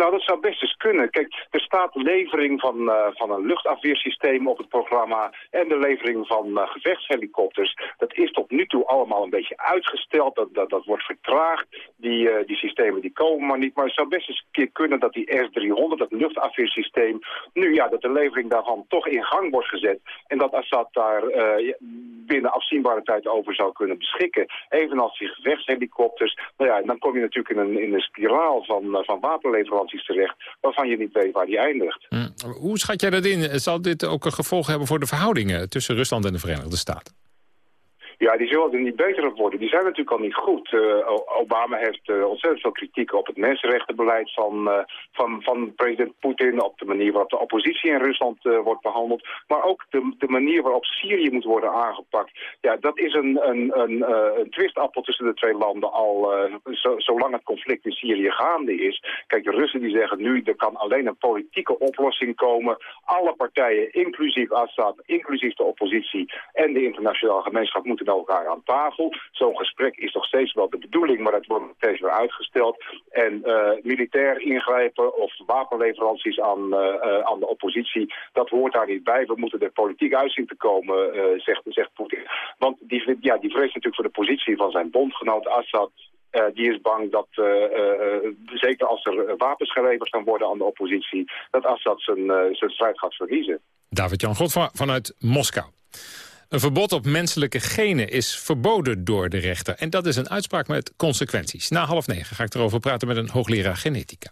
Nou, dat zou best eens kunnen. Kijk, er staat levering van, uh, van een luchtafweersysteem op het programma... en de levering van uh, gevechtshelikopters. Dat is tot nu toe allemaal een beetje uitgesteld. Dat, dat, dat wordt vertraagd. Die, uh, die systemen die komen maar niet. Maar het zou best eens een keer kunnen dat die S-300, dat luchtafweersysteem... nu ja, dat de levering daarvan toch in gang wordt gezet. En dat Assad daar binnen afzienbare tijd over zou kunnen beschikken. Evenals die gevechtshelikopters. Nou ja, dan kom je natuurlijk in een, in een spiraal van, van wapenleveranties terecht, waarvan je niet weet waar die eindigt. Mm. Hoe schat jij dat in? Zal dit ook een gevolg hebben voor de verhoudingen tussen Rusland en de Verenigde Staten? Ja, die zullen er niet beter op worden. Die zijn natuurlijk al niet goed. Uh, Obama heeft uh, ontzettend veel kritiek op het mensenrechtenbeleid van, uh, van, van president Poetin... op de manier waarop de oppositie in Rusland wordt behandeld. Maar ook de, de manier waarop Syrië moet worden aangepakt. Ja, dat is een, een, een, een twistappel tussen de twee landen al zo, zolang het conflict in Syrië gaande is. Kijk, de Russen die zeggen nu, er kan alleen een politieke oplossing komen. Alle partijen, inclusief Assad, inclusief de oppositie en de internationale gemeenschap... moeten met elkaar aan tafel. Zo'n gesprek is nog steeds wel de bedoeling, maar dat wordt nog steeds weer uitgesteld. En uh, militair ingrijpen of wapenleveranties aan, uh, aan de oppositie, dat hoort daar niet bij. We moeten er politiek uit zien te komen, zegt, zegt Poetin. Want die, ja, die vreest natuurlijk voor de positie van zijn bondgenoot Assad. Die is bang dat, zeker als er wapens geleverd gaan worden aan de oppositie, dat Assad zijn, zijn strijd gaat verliezen. David-Jan Godfra vanuit Moskou. Een verbod op menselijke genen is verboden door de rechter. En dat is een uitspraak met consequenties. Na half negen ga ik erover praten met een hoogleraar genetica.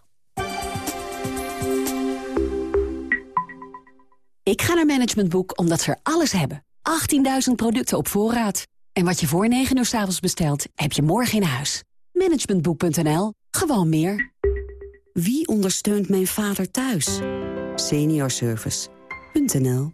Ik ga naar Management Boek omdat ze er alles hebben. 18.000 producten op voorraad. En wat je voor 9 uur s avonds bestelt, heb je morgen in huis. Managementboek.nl. Gewoon meer. Wie ondersteunt mijn vader thuis? Seniorservice.nl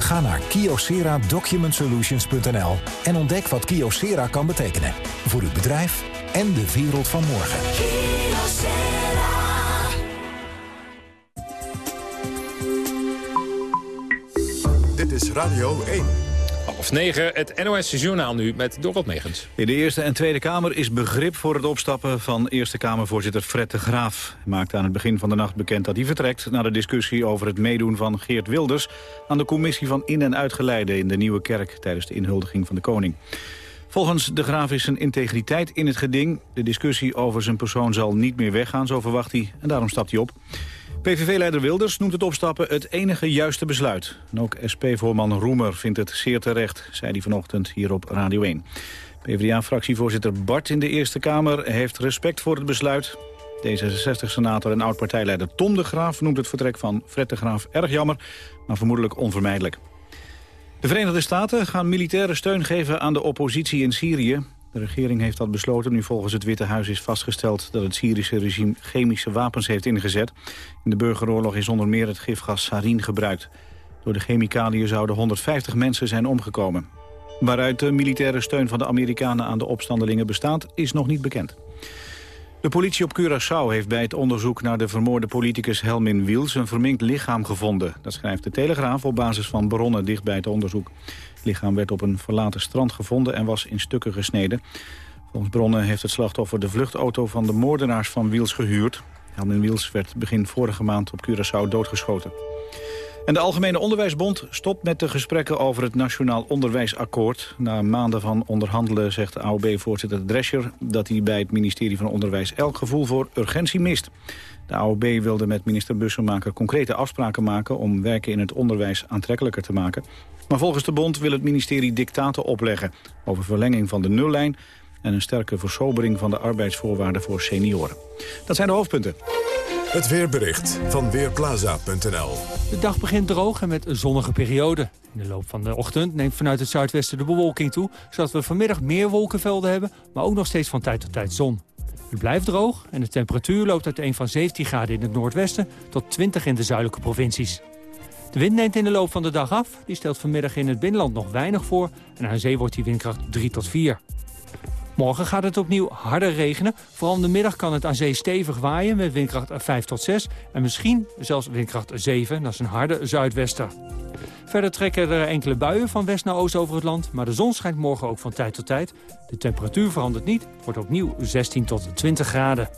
Ga naar kyocera-document-solutions.nl en ontdek wat Kyocera kan betekenen. Voor uw bedrijf en de wereld van morgen. Dit is Radio 1. Half negen, het NOS-journaal nu met Dorot Megens. In de Eerste en Tweede Kamer is begrip voor het opstappen van Eerste Kamervoorzitter Fred de Graaf. Hij maakte aan het begin van de nacht bekend dat hij vertrekt... na de discussie over het meedoen van Geert Wilders... aan de commissie van in- en uitgeleide in de Nieuwe Kerk... tijdens de inhuldiging van de koning. Volgens de Graaf is zijn integriteit in het geding. De discussie over zijn persoon zal niet meer weggaan, zo verwacht hij. En daarom stapt hij op. PVV-leider Wilders noemt het opstappen het enige juiste besluit. En ook SP-voorman Roemer vindt het zeer terecht, zei hij vanochtend hier op Radio 1. PvdA-fractievoorzitter Bart in de Eerste Kamer heeft respect voor het besluit. D66-senator en oud-partijleider Tom de Graaf noemt het vertrek van Fred de Graaf erg jammer, maar vermoedelijk onvermijdelijk. De Verenigde Staten gaan militaire steun geven aan de oppositie in Syrië. De regering heeft dat besloten nu volgens het Witte Huis is vastgesteld... dat het Syrische regime chemische wapens heeft ingezet. In de burgeroorlog is onder meer het gifgas sarin gebruikt. Door de chemicaliën zouden 150 mensen zijn omgekomen. Waaruit de militaire steun van de Amerikanen aan de opstandelingen bestaat... is nog niet bekend. De politie op Curaçao heeft bij het onderzoek naar de vermoorde politicus Helmin Wiels een verminkt lichaam gevonden. Dat schrijft de Telegraaf op basis van bronnen dicht bij het onderzoek. Het lichaam werd op een verlaten strand gevonden en was in stukken gesneden. Volgens bronnen heeft het slachtoffer de vluchtauto van de moordenaars van Wiels gehuurd. Helmin Wiels werd begin vorige maand op Curaçao doodgeschoten. En de Algemene Onderwijsbond stopt met de gesprekken over het Nationaal Onderwijsakkoord. Na maanden van onderhandelen zegt AOB-voorzitter Drescher... dat hij bij het ministerie van Onderwijs elk gevoel voor urgentie mist. De AOB wilde met minister Bussemaker concrete afspraken maken... om werken in het onderwijs aantrekkelijker te maken. Maar volgens de bond wil het ministerie dictaten opleggen... over verlenging van de nullijn en een sterke versobering van de arbeidsvoorwaarden voor senioren. Dat zijn de hoofdpunten. Het weerbericht van Weerplaza.nl De dag begint droog en met een zonnige periode. In de loop van de ochtend neemt vanuit het zuidwesten de bewolking toe... zodat we vanmiddag meer wolkenvelden hebben, maar ook nog steeds van tijd tot tijd zon. Het blijft droog en de temperatuur loopt uiteen van 17 graden in het noordwesten... tot 20 in de zuidelijke provincies. De wind neemt in de loop van de dag af. Die stelt vanmiddag in het binnenland nog weinig voor... en aan zee wordt die windkracht 3 tot 4. Morgen gaat het opnieuw harder regenen. Vooral in de middag kan het aan zee stevig waaien met windkracht 5 tot 6. En misschien zelfs windkracht 7, dat is een harde zuidwester. Verder trekken er enkele buien van west naar oost over het land. Maar de zon schijnt morgen ook van tijd tot tijd. De temperatuur verandert niet. Wordt opnieuw 16 tot 20 graden.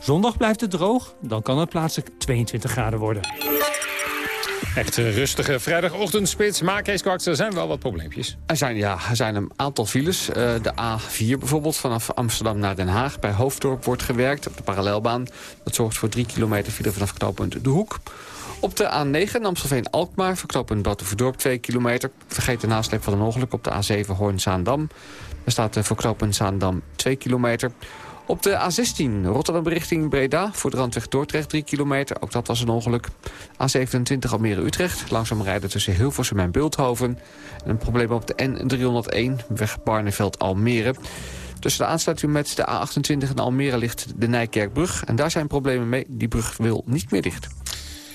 Zondag blijft het droog. Dan kan het plaatselijk 22 graden worden. Echt rustige vrijdagochtendspits. Maar Kees Kwaks, er zijn wel wat probleempjes. Er zijn, ja, er zijn een aantal files. Uh, de A4 bijvoorbeeld, vanaf Amsterdam naar Den Haag. Bij Hoofddorp wordt gewerkt op de parallelbaan. Dat zorgt voor 3 kilometer file vanaf knooppunt De Hoek. Op de A9 Amstelveen-Alkmaar, verknooppunt Battenverdorp 2 kilometer. Vergeet de nasleep van een ongeluk op de A7 Hoorn-Zaandam. Daar staat de verknooppunt Zaandam 2 kilometer. Op de A16 Rotterdam richting Breda voor de randweg Dordrecht 3 kilometer. Ook dat was een ongeluk. A27 Almere-Utrecht. Langzaam rijden tussen Hilversum en Beeldhoven. En een probleem op de N301 weg Barneveld-Almere. Tussen de aansluiting met de A28 in Almere ligt de Nijkerkbrug. En daar zijn problemen mee. Die brug wil niet meer dicht.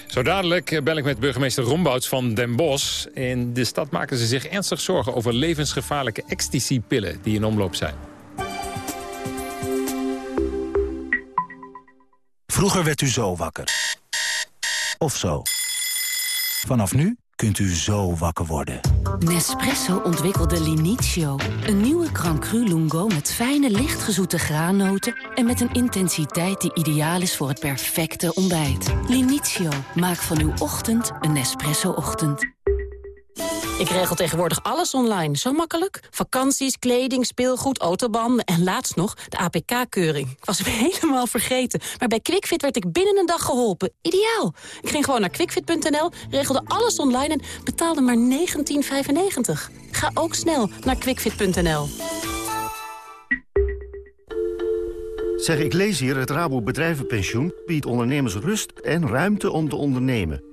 Zo dadelijk bel ik met burgemeester Rombouts van Den Bosch. In de stad maken ze zich ernstig zorgen over levensgevaarlijke ecstasy-pillen die in omloop zijn. Vroeger werd u zo wakker. Of zo. Vanaf nu kunt u zo wakker worden. Nespresso ontwikkelde Linizio. Een nieuwe Cru Lungo met fijne, lichtgezoete graannoten... en met een intensiteit die ideaal is voor het perfecte ontbijt. Linizio, maak van uw ochtend een Nespresso-ochtend. Ik regel tegenwoordig alles online. Zo makkelijk. Vakanties, kleding, speelgoed, autobanden en laatst nog de APK-keuring. Ik was hem [LAUGHS] helemaal vergeten. Maar bij QuickFit werd ik binnen een dag geholpen. Ideaal. Ik ging gewoon naar quickfit.nl, regelde alles online en betaalde maar 19,95. Ga ook snel naar quickfit.nl. Zeg, ik lees hier het Rabo Bedrijvenpensioen biedt ondernemers rust en ruimte om te ondernemen.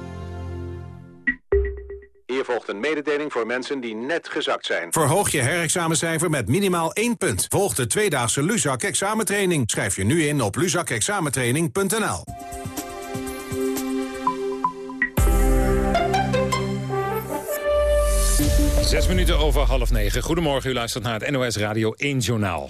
Hier volgt een mededeling voor mensen die net gezakt zijn. Verhoog je herexamencijfer met minimaal 1 punt. Volg de tweedaagse Luzak examentraining. Schrijf je nu in op luzakexamentraining.nl. Zes minuten over half negen. Goedemorgen, u luistert naar het NOS Radio 1 Journaal.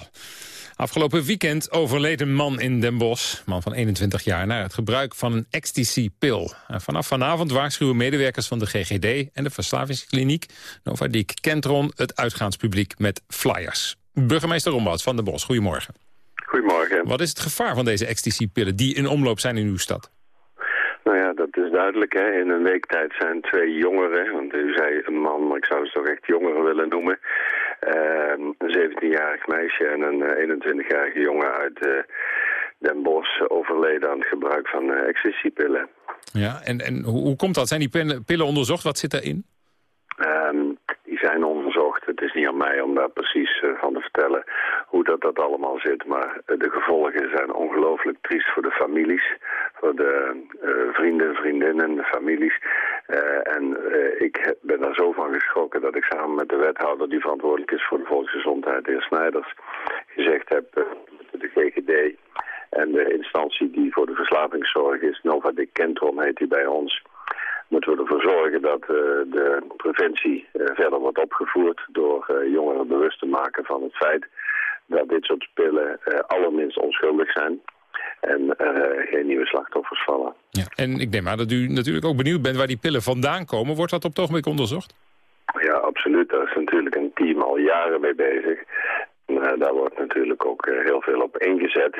Afgelopen weekend overleed een man in Den Bosch, man van 21 jaar... na het gebruik van een ecstasy-pil. Vanaf vanavond waarschuwen medewerkers van de GGD en de verslavingskliniek... Novadik Kentron het uitgaanspubliek met flyers. Burgemeester Rombouts van Den Bosch, goedemorgen. Goedemorgen. Wat is het gevaar van deze ecstasy-pillen die in omloop zijn in uw stad? Nou ja, dat is duidelijk. Hè. In een week tijd zijn twee jongeren, want u zei een man, maar ik zou ze toch echt jongeren willen noemen. Uh, een 17-jarig meisje en een 21-jarige jongen uit uh, Den Bosch overleden aan het gebruik van uh, ecstasy-pillen. Ja, en, en hoe, hoe, komt dat? Zijn die pillen, onderzocht? Wat zit erin? Um. Het is niet aan mij om daar precies uh, van te vertellen hoe dat, dat allemaal zit. Maar uh, de gevolgen zijn ongelooflijk triest voor de families, voor de uh, vrienden, vriendinnen, de families. en ik ben daar zo van geschrokken dat ik samen met de wethouder die verantwoordelijk is voor de volksgezondheid, de heer Snijders, gezegd heb de GGD en de instantie die voor de verslavingszorg is, Nova de Kentron heet die bij ons moeten we ervoor zorgen dat uh, de preventie uh, verder wordt opgevoerd door uh, jongeren bewust te maken van het feit dat dit soort spullen allerminst onschuldig zijn en er geen nieuwe slachtoffers vallen. Ja, en ik neem aan dat u natuurlijk ook benieuwd bent waar die pillen vandaan komen. Wordt dat op het ogenblik onderzocht? Ja, absoluut. Daar is natuurlijk een team al jaren mee bezig. Uh, daar wordt natuurlijk ook uh, heel veel op ingezet.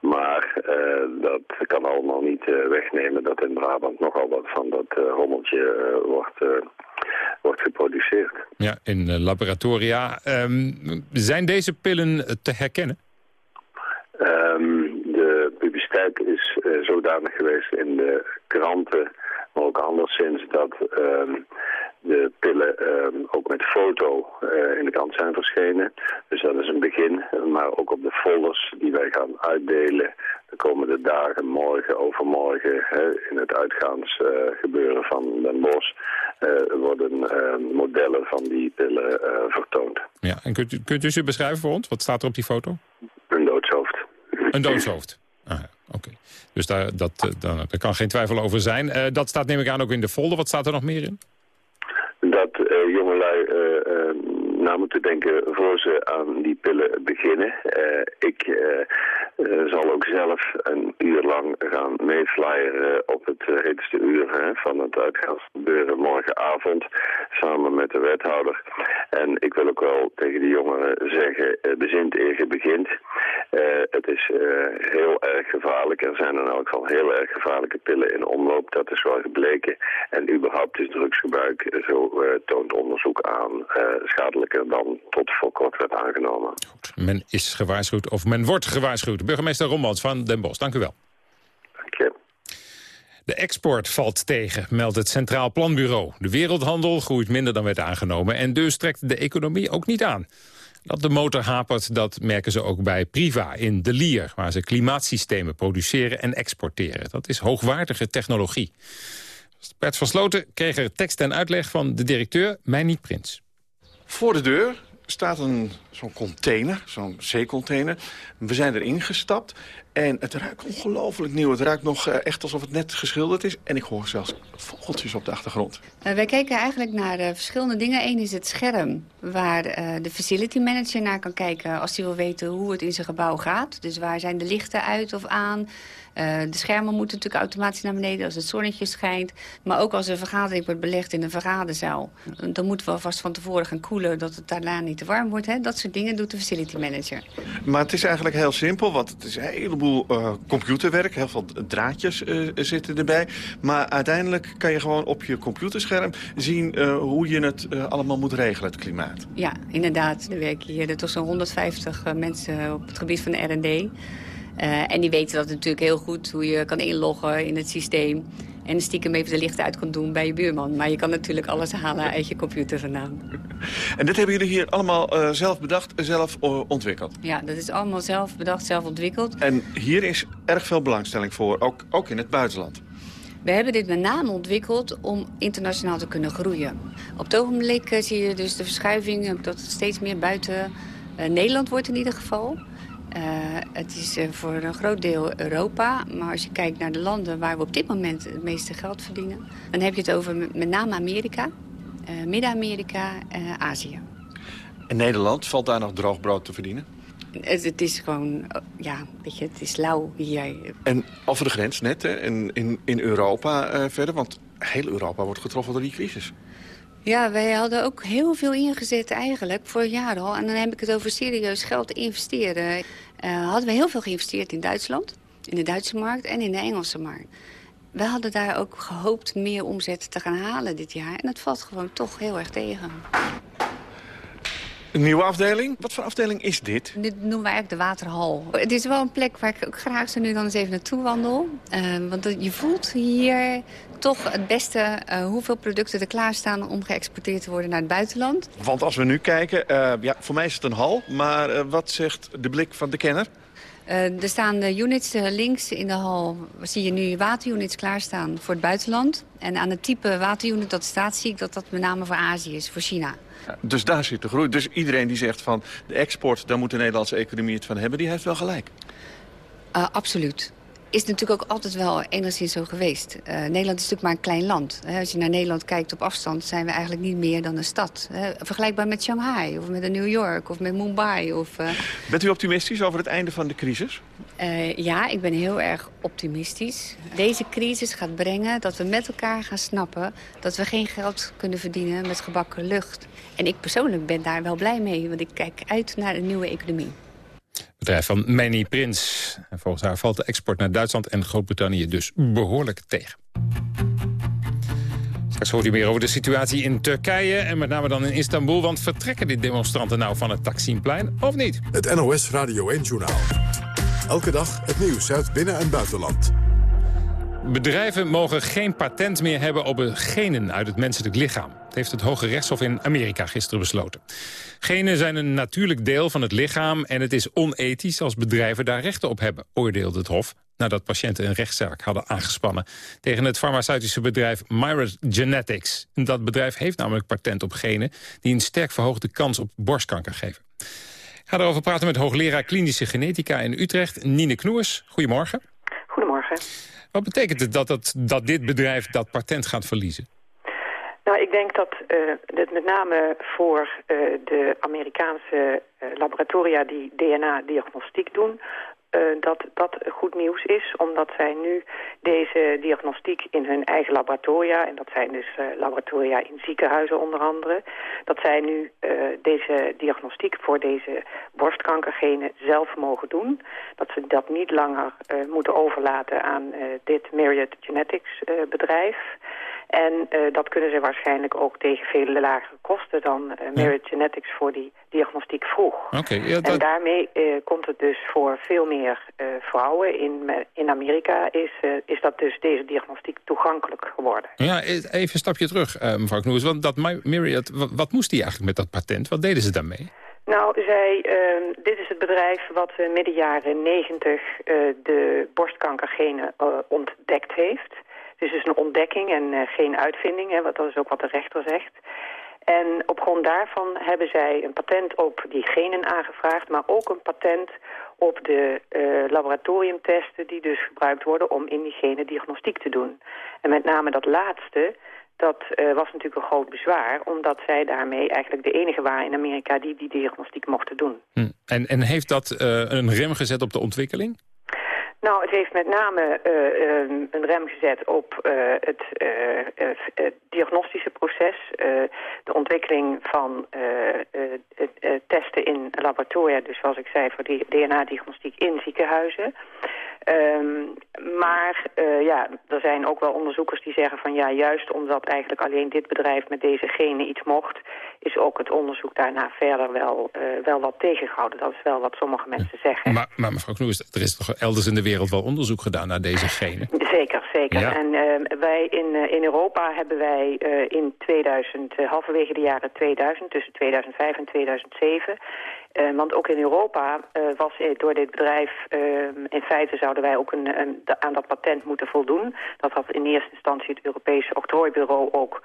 Maar uh, dat kan allemaal niet wegnemen dat in Brabant nogal wat van dat rommeltje wordt, wordt geproduceerd. Ja, in laboratoria. Um, zijn deze pillen te herkennen? Um, de publiciteit is zodanig geweest in de kranten, maar ook anderszins dat... Um, de pillen um, ook met foto uh, in de krant zijn verschenen. Dus dat is een begin. Maar ook op de folders die wij gaan uitdelen de komende dagen, morgen, overmorgen, hè, in het uitgaansgebeuren uh, van Den Bosch, uh, worden modellen van die pillen vertoond. Ja, en kunt u, kunt u ze beschrijven voor ons? Wat staat er op die foto? Een doodshoofd. Een doodshoofd. Ah, Oké, okay. dus daar, dat, daar, daar kan geen twijfel over zijn. dat staat neem ik aan ook in de folder. Wat staat er nog meer in? Dat uh, jongelui uh, uh, na moeten denken voor ze aan die pillen beginnen. ik zal ook zelf een uur lang gaan meeflyeren op het heetste uur van het uitgaansgebeuren morgenavond samen met de wethouder. En ik wil ook wel tegen de jongeren zeggen, bezint eer je begint. het is heel erg gevaarlijk. Er zijn in elk geval heel erg gevaarlijke pillen in omloop. Dat is wel gebleken. En überhaupt is drugsgebruik zo toont onderzoek aan uh, dan tot voor kort werd aangenomen. Goed. Men is gewaarschuwd, of men wordt gewaarschuwd. Burgemeester Rommels van Den Bosch, dank u wel. Dank je. De export valt tegen, meldt het Centraal Planbureau. De wereldhandel groeit minder dan werd aangenomen... en dus trekt de economie ook niet aan. Dat de motor hapert, dat merken ze ook bij Priva in De Lier... waar ze klimaatsystemen produceren en exporteren. Dat is hoogwaardige technologie. Bert van Sloten kreeg er tekst en uitleg van de directeur Meini Prins. Voor de deur staat een zo'n container, zo'n zeecontainer. We zijn erin gestapt en het ruikt ongelooflijk nieuw. Het ruikt nog eh, echt alsof het net geschilderd is. En ik hoor zelfs vogeltjes op de achtergrond. Uh, wij kijken eigenlijk naar uh, verschillende dingen. Eén is het scherm, waar de facility manager naar kan kijken... als hij wil weten hoe het in zijn gebouw gaat. Dus waar zijn de lichten uit of aan... De schermen moeten natuurlijk automatisch naar beneden als het zonnetje schijnt. Maar ook als een vergadering wordt belegd in een vergaderzaal. Dan moeten we alvast van tevoren gaan koelen dat het daarna niet te warm wordt. Hè? Dat soort dingen doet de facility manager. Maar het is eigenlijk heel simpel, want het is een heleboel uh, computerwerk. Heel veel draadjes uh, zitten erbij. Maar uiteindelijk kan je gewoon op je computerscherm zien hoe je het allemaal moet regelen, het klimaat. Ja, inderdaad. Er werken hier toch zo'n 150 mensen op het gebied van de R&D. En die weten dat natuurlijk heel goed, hoe je kan inloggen in het systeem. En stiekem even de lichten uit kan doen bij je buurman. Maar je kan natuurlijk alles halen uit je computer vandaan. [LAUGHS] En dit hebben jullie hier allemaal uh, zelf bedacht, zelf uh, ontwikkeld? Ja, dat is allemaal zelf bedacht, zelf ontwikkeld. En hier is erg veel belangstelling voor, ook, ook in het buitenland? We hebben dit met name ontwikkeld om internationaal te kunnen groeien. Op het ogenblik zie je dus de verschuiving dat het steeds meer buiten Nederland wordt in ieder geval. Uh, het is uh, voor een groot deel Europa. Maar als je kijkt naar de landen waar we op dit moment het meeste geld verdienen... dan heb je het over met name Amerika, uh, Midden-Amerika, Azië. En Nederland, valt daar nog droog brood te verdienen? Het, het, is gewoon, ja, weet je, het is lauw hier. En over de grens net, hè, in, in, in Europa verder? Want heel Europa wordt getroffen door die crisis. Ja, wij hadden ook heel veel ingezet eigenlijk, vorig jaar al. En dan heb ik het over serieus geld investeren. Uh, hadden we heel veel geïnvesteerd in Duitsland, in de Duitse markt en in de Engelse markt. We hadden daar ook gehoopt meer omzet te gaan halen dit jaar. En dat valt gewoon toch heel erg tegen. Een nieuwe afdeling? Wat voor afdeling is dit? Dit noemen we eigenlijk de waterhal. Het is wel een plek waar ik ook graag zo nu dan eens even naartoe wandel. Uh, want je voelt hier toch het beste uh, hoeveel producten er klaarstaan om geëxporteerd te worden naar het buitenland. Want als we nu kijken, uh, ja, voor mij is het een hal. Maar wat zegt de blik van de kenner? Uh, er staan de units uh, links in de hal. Zie je nu waterunits klaarstaan voor het buitenland. En aan het type waterunit dat staat, zie ik dat dat met name voor Azië is, voor China. Dus daar zit de groei. Dus iedereen die zegt van de export, daar moet de Nederlandse economie het van hebben, die heeft wel gelijk. Uh, absoluut is natuurlijk ook altijd wel enigszins zo geweest. Uh, Nederland is natuurlijk maar een klein land. Hè. Als je naar Nederland kijkt op afstand... zijn we eigenlijk niet meer dan een stad. Hè. Vergelijkbaar met Shanghai of met New York of met Mumbai. Of, uh... Bent u optimistisch over het einde van de crisis? Uh, ja, ik ben heel erg optimistisch. Deze crisis gaat brengen dat we met elkaar gaan snappen... dat we geen geld kunnen verdienen met gebakken lucht. En ik persoonlijk ben daar wel blij mee, want ik kijk uit naar een nieuwe economie bedrijf van Manny Prins. En volgens haar valt de export naar Duitsland en Groot-Brittannië dus behoorlijk tegen. Straks hoort u meer over de situatie in Turkije en met name dan in Istanbul. Want vertrekken die demonstranten nou van het Taksimplein of niet? Het NOS Radio 1-journaal. Elke dag het nieuws uit binnen- en buitenland. Bedrijven mogen geen patent meer hebben op genen uit het menselijk lichaam. Dat heeft het Hoge Rechtshof in Amerika gisteren besloten. Genen zijn een natuurlijk deel van het lichaam... en het is onethisch als bedrijven daar rechten op hebben, oordeelde het Hof... nadat patiënten een rechtszaak hadden aangespannen... tegen het farmaceutische bedrijf Myris Genetics. Dat bedrijf heeft namelijk patent op genen... die een sterk verhoogde kans op borstkanker geven. Ik ga erover praten met hoogleraar klinische genetica in Utrecht, Nine Knoers. Goedemorgen. Goedemorgen. Wat betekent het dat, dat, dat dit bedrijf dat patent gaat verliezen? Nou, ik denk dat dit met name voor uh, de Amerikaanse uh, laboratoria die DNA-diagnostiek doen... dat dat goed nieuws is, omdat zij nu deze diagnostiek in hun eigen laboratoria... en dat zijn dus laboratoria in ziekenhuizen onder andere... dat zij nu deze diagnostiek voor deze borstkankergenen zelf mogen doen. Dat ze dat niet langer moeten overlaten aan dit Myriad Genetics bedrijf... En uh, dat kunnen ze waarschijnlijk ook tegen veel lagere kosten dan uh, Merit ja. Genetics voor die diagnostiek vroeg. Okay, ja, dat... En daarmee uh, komt het dus voor veel meer vrouwen in, in Amerika is, is dat dus deze diagnostiek toegankelijk geworden. Ja, e-, even een stapje terug mevrouw Knoes, want dat Myriad, wat, wat moest die eigenlijk met dat patent? Wat deden ze daarmee? Nou, zij, uh, dit is het bedrijf wat uh, midden jaren negentig uh, de borstkankergenen ontdekt heeft. Dus het is een ontdekking en uh, geen uitvinding, hè, dat is ook wat de rechter zegt. En op grond daarvan hebben zij een patent op die genen aangevraagd... maar ook een patent op de uh, laboratoriumtesten die dus gebruikt worden om in die genen diagnostiek te doen. En met name dat laatste, dat uh, was natuurlijk een groot bezwaar... omdat zij daarmee eigenlijk de enige waren in Amerika die die diagnostiek mochten doen. Hm. En, en heeft dat een rem gezet op de ontwikkeling? Nou, het heeft met name uh, een rem gezet op uh, het, uh, diagnostische proces. de ontwikkeling van testen in laboratoria, dus zoals ik zei, voor DNA-diagnostiek in ziekenhuizen. Um, maar uh, ja, er zijn ook wel onderzoekers die zeggen van ja, juist omdat eigenlijk alleen dit bedrijf met deze genen iets mocht, is ook het onderzoek daarna verder wel, uh, wel wat tegengehouden. Dat is wel wat sommige mensen zeggen. Maar, maar mevrouw Knoes, er is toch elders in de wereld wel onderzoek gedaan naar deze genen? Zeker, zeker. Ja. En uh, wij in, in Europa hebben wij in 2000, halverwege de jaren 2000, tussen 2005 en 2007, uh, want ook in Europa uh, was door dit bedrijf, uh, in feite zouden wij ook een, een, aan dat patent moeten voldoen. Dat had in eerste instantie het Europese octrooibureau ook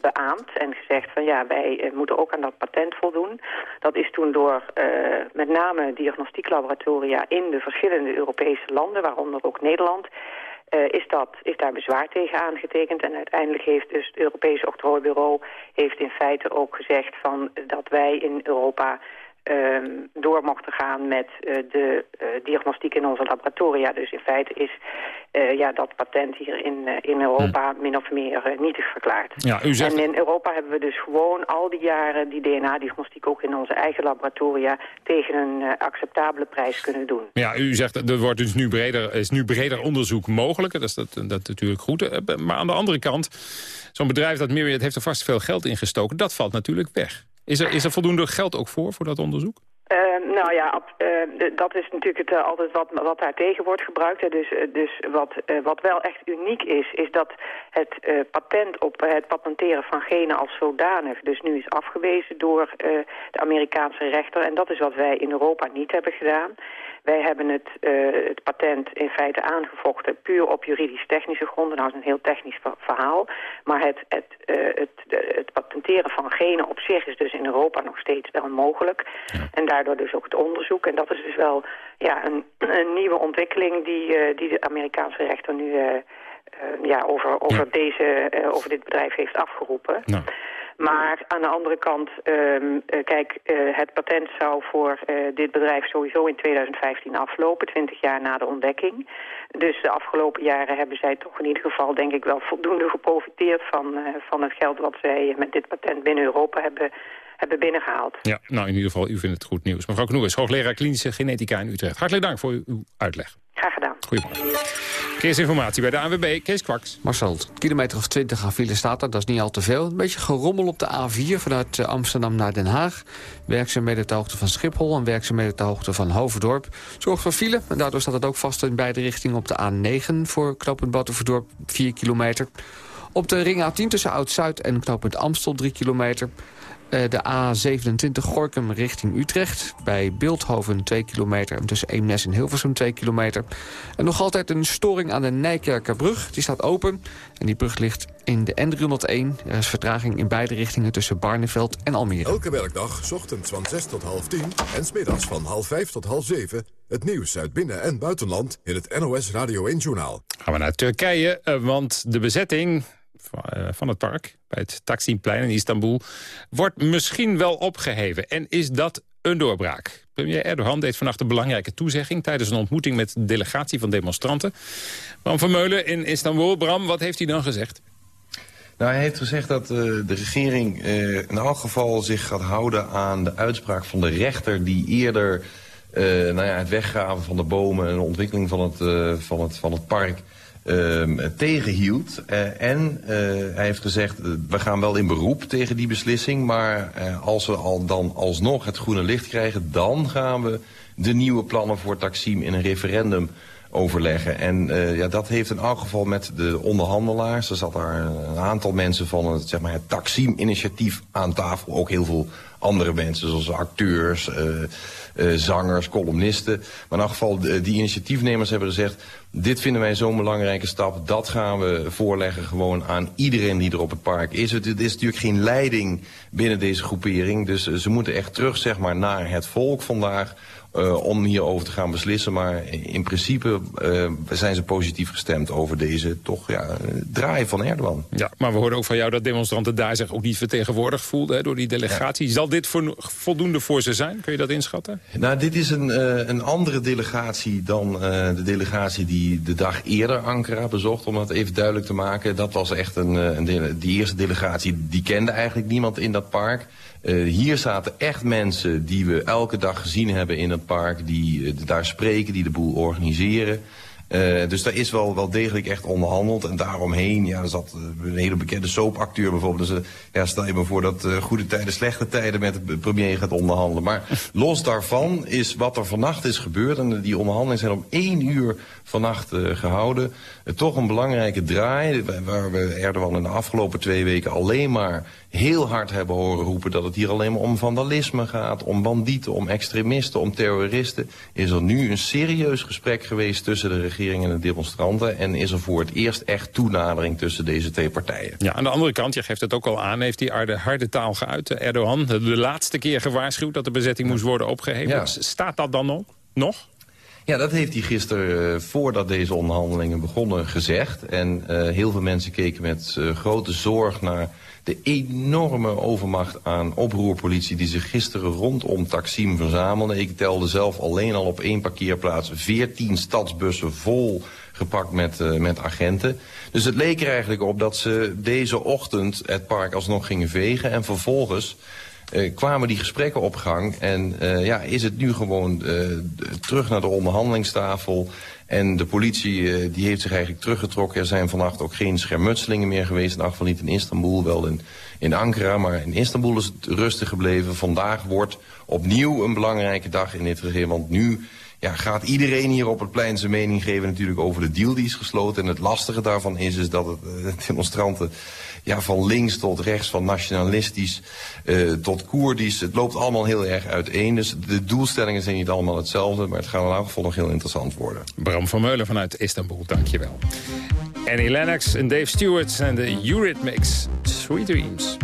beaamd en gezegd van ja, wij moeten ook aan dat patent voldoen. Dat is toen door met name diagnostieklaboratoria in de verschillende Europese landen, waaronder ook Nederland, is, dat, is daar bezwaar tegen aangetekend. En uiteindelijk heeft dus het Europese octrooibureau heeft in feite ook gezegd van dat wij in Europa door mochten gaan met uh, de uh, diagnostiek in onze laboratoria. Dus in feite is uh, ja, dat patent hier in, in Europa hm. min of meer nietig verklaard. Ja, u zegt... En in Europa hebben we dus gewoon al die jaren die DNA-diagnostiek ook in onze eigen laboratoria tegen een acceptabele prijs kunnen doen. Ja, u zegt er wordt dus nu breder, is nu breder onderzoek mogelijk. Dat is, dat, dat natuurlijk goed. Maar aan de andere kant, zo'n bedrijf dat Myriad heeft er vast veel geld in gestoken. Dat valt natuurlijk weg. Is er, is er voldoende geld ook voor, voor dat onderzoek? Uh, nou ja, uh, dat is natuurlijk het, uh, altijd wat, wat daar tegen wordt gebruikt. Hè. Dus, dus wat, wat wel echt uniek is, is dat het patent op het patenteren van genen als zodanig dus nu is afgewezen door de Amerikaanse rechter. En dat is wat wij in Europa niet hebben gedaan. Wij hebben het, uh, het patent in feite aangevochten puur op juridisch-technische gronden. Nou is een heel technisch verhaal. Maar het, het, uh, het, het, patenteren van genen op zich is dus in Europa nog steeds wel mogelijk. En daardoor dus ook het onderzoek. En dat is dus wel ja, een, [CLEARS THROAT] een nieuwe ontwikkeling die, uh, die de Amerikaanse rechter nu ja, over, over, ja. Deze, over dit bedrijf heeft afgeroepen. Nou. Maar aan de andere kant, um, uh, kijk, uh, het patent zou voor uh, dit bedrijf sowieso in 2015 aflopen, 20 jaar na de ontdekking. Dus de afgelopen jaren hebben zij toch in ieder geval, denk ik, wel voldoende geprofiteerd van, van het geld wat zij met dit patent binnen Europa hebben hebben binnengehaald. Ja, nou in ieder geval, u vindt het goed nieuws. Mevrouw Knoes, hoogleraar klinische genetica in Utrecht. Hartelijk dank voor uw uitleg. Graag gedaan. Goedemorgen. Verkeersinformatie bij de ANWB, Kees Kwaks. Marcel, kilometer of 20 aan file staat er, dat is niet al te veel. Een beetje gerommel op de A4 vanuit Amsterdam naar Den Haag. Werkzaamheden ter hoogte van Schiphol en werkzaamheden ter hoogte van Hoverdorp. Zorgt voor file en daardoor staat het ook vast in beide richtingen op de A9... voor knooppunt Battenverdorp 4 kilometer. Op de ring A10 tussen Oud-Zuid en knooppunt Amstel 3 kilometer. Uh, de A27 Gorkum richting Utrecht. Bij Beeldhoven 2 kilometer. En tussen Eemnes en Hilversum 2 kilometer. En nog altijd een storing aan de Nijkerkerbrug. Die staat open. En die brug ligt in de N301. Er is vertraging in beide richtingen tussen Barneveld en Almere. Elke werkdag, ochtends van 6 tot half 10 en smiddags van half 5 tot half 7... het nieuws uit binnen- en buitenland in het NOS Radio 1-journaal. Gaan we naar Turkije, want de bezetting van het park, bij het Taksimplein in Istanbul, wordt misschien wel opgeheven. En is dat een doorbraak? Premier Erdogan deed vannacht een belangrijke toezegging... tijdens een ontmoeting met een delegatie van demonstranten. Bram van Meulen in Istanbul. Bram, wat heeft hij dan gezegd? Nou, hij heeft gezegd dat uh, de regering uh, in elk geval zich gaat houden aan de uitspraak van de rechter... die eerder uh, nou ja, het weggraven van de bomen en de ontwikkeling van het, van het, van het park uh, tegenhield. Uh, en uh, hij heeft gezegd, we gaan wel in beroep tegen die beslissing... maar als we al dan alsnog het groene licht krijgen... dan gaan we de nieuwe plannen voor Taksim in een referendum overleggen. En uh, ja, dat heeft in elk geval met de onderhandelaars... er zat daar een aantal mensen van het, zeg maar, het Taksim-initiatief aan tafel... ook heel veel andere mensen, zoals acteurs, zangers, columnisten. Maar in elk geval, die initiatiefnemers hebben gezegd... dit vinden wij zo'n belangrijke stap, dat gaan we voorleggen gewoon aan iedereen die er op het park is. Het, is natuurlijk geen leiding binnen deze groepering, dus ze moeten echt terug zeg maar, naar het volk vandaag uh, om hierover te gaan beslissen. Maar in principe uh, zijn ze positief gestemd over deze toch ja, draai van Erdogan. Ja, maar we hoorden ook van jou dat demonstranten daar zich ook niet vertegenwoordigd voelden hè, door die delegatie. Zal dit voor, voldoende voor ze zijn? Kun je dat inschatten? Nou, dit is een, uh, een andere delegatie dan de delegatie die de dag eerder Ankara bezocht. Om dat even duidelijk te maken. Dat was echt een, een die eerste delegatie, die kende eigenlijk niemand in dat park. Uh, hier zaten echt mensen die we elke dag gezien hebben in het park... die uh, daar spreken, die de boel organiseren. Uh, dus daar is wel, wel degelijk echt onderhandeld. En daaromheen, ja, er zat een hele bekende soapacteur bijvoorbeeld. Dus ja, stel je me voor dat goede tijden, slechte tijden met de premier gaat onderhandelen. Maar [LAUGHS] los daarvan is wat er vannacht is gebeurd... en die onderhandelingen zijn om één uur vannacht gehouden... toch een belangrijke draai, waar we Erdogan in de afgelopen twee weken alleen maar heel hard hebben horen roepen dat het hier alleen maar om vandalisme gaat, om bandieten, om extremisten, om terroristen, is er nu een serieus gesprek geweest tussen de regering en de demonstranten en is er voor het eerst echt toenadering tussen deze twee partijen. Ja, aan de andere kant, je geeft het ook al aan, heeft die harde, harde taal geuit. Erdogan, de laatste keer gewaarschuwd dat de bezetting moest worden opgeheven. Staat dat dan ook nog? Ja, dat heeft hij gisteren, uh, voordat deze onderhandelingen begonnen, gezegd. En uh, heel veel mensen keken met uh, grote zorg naar de enorme overmacht aan oproerpolitie die zich gisteren rondom Taksim verzamelde. Ik telde zelf alleen al op één parkeerplaats 14 stadsbussen vol gepakt met, met agenten. Dus het leek er eigenlijk op dat ze deze ochtend het park alsnog gingen vegen en vervolgens... Uh, kwamen die gesprekken op gang en uh, ja, is het nu gewoon terug naar de onderhandelingstafel... En de politie die heeft zich eigenlijk teruggetrokken. Er zijn vannacht ook geen schermutselingen meer geweest. In ieder geval niet in Istanbul, wel in, in Ankara. Maar in Istanbul is het rustig gebleven. Vandaag wordt opnieuw een belangrijke dag in dit regime. Want nu ja, gaat iedereen hier op het plein zijn mening geven natuurlijk over de deal die is gesloten. En het lastige daarvan is, is dat uh, [LAUGHS] demonstranten ja, van links tot rechts, van nationalistisch uh, tot Koerdisch. Het loopt allemaal heel erg uiteen. Dus de doelstellingen zijn niet allemaal hetzelfde. Maar het gaat in elk geval nog heel interessant worden. Bram van Meulen vanuit Istanbul, dankjewel. Annie Lennox en Dave Stewart en de Eurythmics. Sweet Dreams.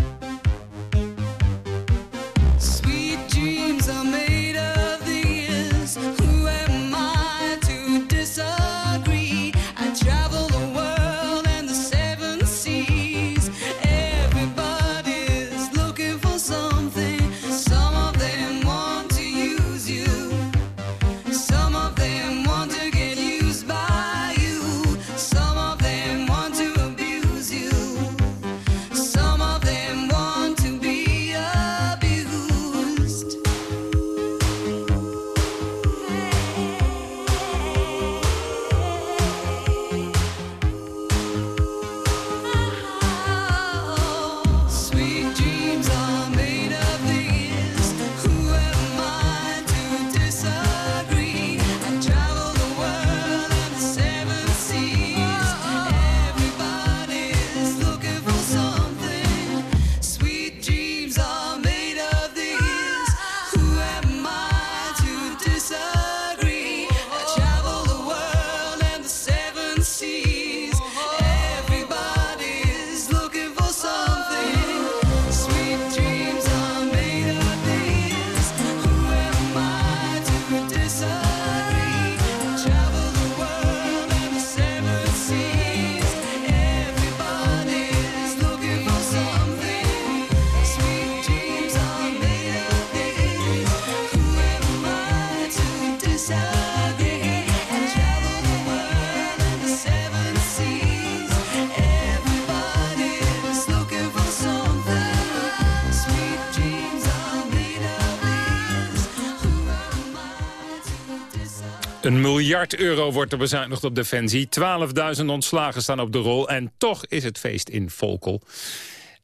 Miljard euro wordt er bezuinigd op Defensie. 12.000 ontslagen staan op de rol. En toch is het feest in Volkel.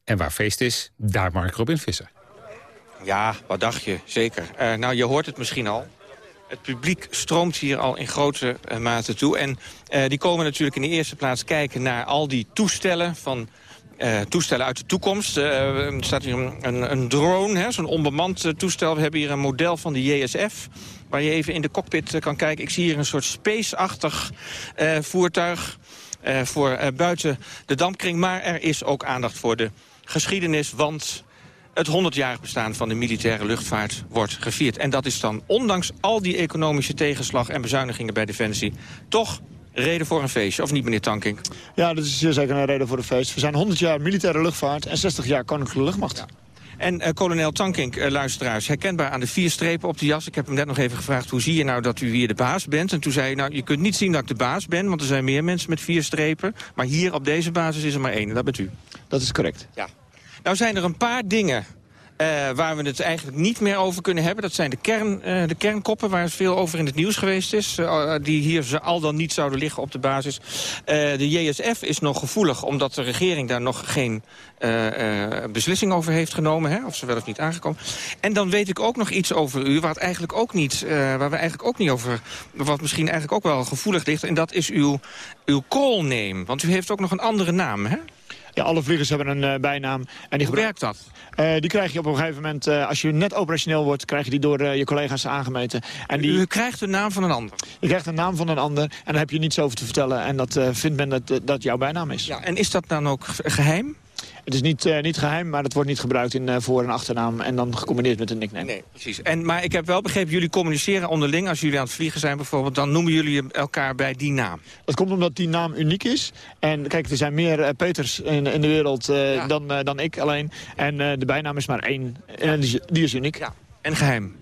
En waar feest is, daar Mark Robin Visser. Ja, wat dacht je? Zeker. Uh, nou, je hoort het misschien al. Het publiek stroomt hier al in grote uh, mate toe. En uh, die komen natuurlijk in de eerste plaats kijken naar al die toestellen... van toestellen uit de toekomst. Uh, er staat hier een, een drone, zo'n onbemand toestel. We hebben hier een model van de JSF, waar je even in de cockpit kan kijken. Ik zie hier een soort space-achtig voertuig voor buiten de dampkring. Maar er is ook aandacht voor de geschiedenis, want het 100-jarig bestaan van de militaire luchtvaart wordt gevierd. En dat is dan, ondanks al die economische tegenslag en bezuinigingen bij Defensie... toch reden voor een feestje, of niet, meneer Tankink? Ja, dat is zeer zeker een reden voor een feest. We zijn 100 jaar militaire luchtvaart en 60 jaar koninklijke luchtmacht. En uh, kolonel Tankink, uh, luisteraars, herkenbaar aan de vier strepen op de jas. Ik heb hem net nog even gevraagd, hoe zie je nou dat u hier de baas bent? En toen zei hij, nou, je kunt niet zien dat ik de baas ben... want er zijn meer mensen met vier strepen. Maar hier op deze basis is er maar één, en dat bent u. Dat is correct. Ja. Nou zijn er een paar dingen uh, waar we het eigenlijk niet meer over kunnen hebben. Dat zijn de, kern, uh, de kernkoppen waar veel over in het nieuws geweest is. Uh, die hier al dan niet zouden liggen op de basis. de JSF is nog gevoelig omdat de regering daar nog geen beslissing over heeft genomen. Hè, of ze wel of niet aangekomen. En dan weet ik ook nog iets over u wat, eigenlijk ook niet, waar we eigenlijk ook niet over... wat misschien eigenlijk ook wel gevoelig ligt. En dat is uw, uw call name. Want u heeft ook nog een andere naam, hè? Ja, alle vliegers hebben een bijnaam. En die Hoe werkt dat? Uh, die krijg je op een gegeven moment, uh, als je net operationeel wordt... krijg je die door je collega's aangemeten. En die... U krijgt de naam van een ander? Je krijgt de naam van een ander en daar heb je niets over te vertellen. En dat vindt men dat, dat jouw bijnaam is. Ja, en is dat dan ook geheim? Het is niet, uh, niet geheim, maar het wordt niet gebruikt in uh, voor- en achternaam... en dan gecombineerd met een nickname. Nee, precies. En, maar ik heb wel begrepen, jullie communiceren onderling... als jullie aan het vliegen zijn bijvoorbeeld... dan noemen jullie elkaar bij die naam. Dat komt omdat die naam uniek is. En kijk, er zijn meer uh, Peters in, in de wereld ja. dan, dan ik alleen. En de bijnaam is maar één. En die, die is uniek. Ja. En geheim.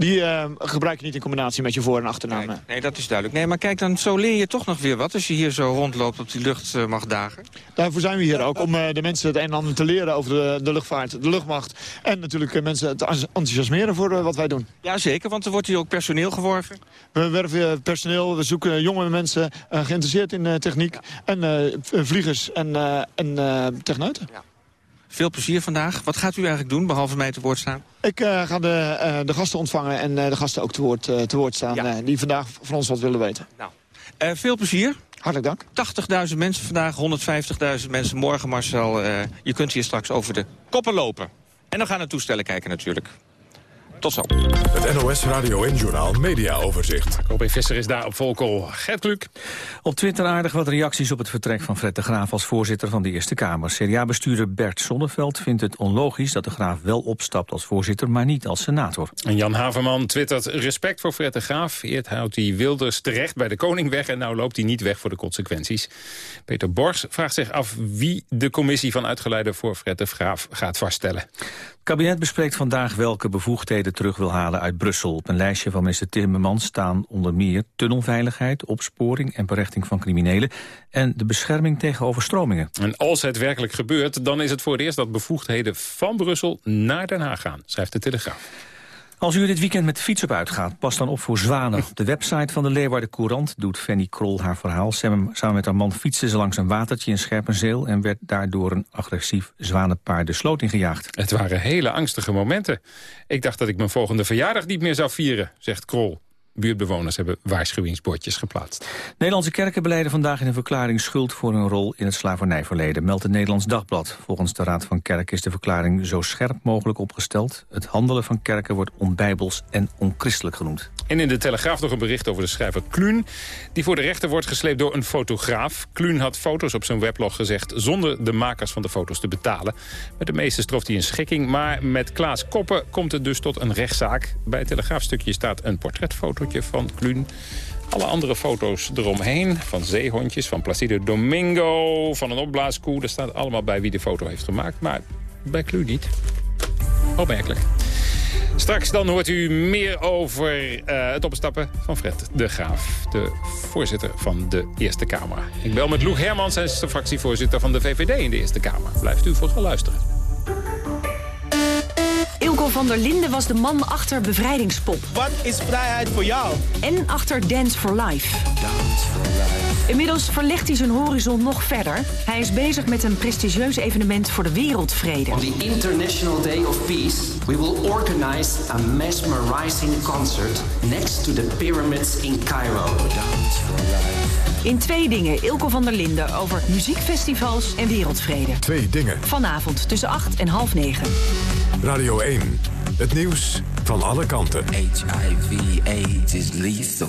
Die uh, gebruik je niet in combinatie met je voor- en achternaam. Nee, nee, dat is duidelijk. Nee, maar kijk, dan zo leer je toch nog weer wat... als je hier zo rondloopt op die luchtmachtdagen. Daarvoor zijn we hier ook, om uh, de mensen het een en ander te leren over de, de luchtvaart, de luchtmacht. En natuurlijk uh, mensen te enthousiasmeren voor wat wij doen. Ja, zeker, want er wordt hier ook personeel geworven. We werven personeel, we zoeken jonge mensen geïnteresseerd in techniek. En vliegers en, en techneuten. Ja. Veel plezier vandaag. Wat gaat u eigenlijk doen, behalve mij te woord staan? Ik uh, ga de, uh, de, gasten ontvangen en uh, de gasten ook te woord, te woord staan... Ja. die vandaag van ons wat willen weten. Nou, veel plezier. Hartelijk dank. 80.000 mensen vandaag, 150.000 mensen morgen, Marcel. je kunt hier straks over de koppen lopen. En dan gaan we toestellen kijken natuurlijk. Tot zo. Het NOS Radio en Journal Media Overzicht. Robin Visser is daar op Volkel. Gert Kluk. Op Twitter aardig wat reacties op het vertrek van Fred de Graaf als voorzitter van de Eerste Kamer. CDA-bestuurder Bert Sonneveld vindt het onlogisch dat de Graaf wel opstapt als voorzitter, maar niet als senator. En Jan Haverman twittert respect voor Fred de Graaf. Eert houdt hij Wilders terecht bij de koning weg en nou loopt hij niet weg voor de consequenties. Peter Bors vraagt zich af wie de commissie van uitgeleide voor Fred de Graaf gaat vaststellen. Het kabinet bespreekt vandaag welke bevoegdheden terug wil halen uit Brussel. Op een lijstje van minister Timmermans staan onder meer tunnelveiligheid, opsporing en berechting van criminelen en de bescherming tegen overstromingen. En als het werkelijk gebeurt, dan is het voor het eerst dat bevoegdheden van Brussel naar Den Haag gaan, schrijft de Telegraaf. Als u dit weekend met fiets op uitgaat, pas dan op voor zwanen. Op de website van de Leeuwarden Courant doet Fanny Krol haar verhaal. Samen met haar man fietsen ze langs een watertje in Scherpenzeel... en werd daardoor een agressief zwanenpaard de sloot ingejaagd. Het waren hele angstige momenten. Ik dacht dat ik mijn volgende verjaardag niet meer zou vieren, zegt Krol. Buurtbewoners hebben waarschuwingsbordjes geplaatst. Nederlandse kerken beleiden vandaag in een verklaring schuld voor hun rol in het slavernijverleden, meldt het Nederlands Dagblad. Volgens de Raad van Kerken is de verklaring zo scherp mogelijk opgesteld. Het handelen van kerken wordt onbijbels en onchristelijk genoemd. En in de Telegraaf nog een bericht over de schrijver Kluun... die voor de rechter wordt gesleept door een fotograaf. Kluun had foto's op zijn weblog gezegd... zonder de makers van de foto's te betalen. Met de meeste stroft hij een schikking. Maar met Klaas Koppen komt het dus tot een rechtszaak. Bij het Telegraafstukje staat een portretfotootje van Kluun. Alle andere foto's eromheen, van zeehondjes, van Placido Domingo... van een opblaaskoe, er staat allemaal bij wie de foto heeft gemaakt. Maar bij Kluun niet. Opmerkelijk. Straks dan hoort u meer over uh, het opstappen van Fred de Graaf. De voorzitter van de Eerste Kamer. Ik bel met Loek Hermans, hij is de fractievoorzitter van de VVD in de Eerste Kamer. Blijft u vooral luisteren. Ilko van der Linden was de man achter Bevrijdingspop. Wat is vrijheid voor jou? En achter Dance for Life. Dance for Life. Inmiddels verlegt hij zijn horizon nog verder. Hij is bezig met een prestigieus evenement voor de wereldvrede. On the International Day of Peace, we will organize a mesmerizing concert next to the pyramids in Cairo. In twee dingen Ilko van der Linden over muziekfestivals en wereldvrede. Twee dingen. Vanavond tussen 8 en half 9. Radio 1. Het nieuws van alle kanten. HIV, AIDS is lethal.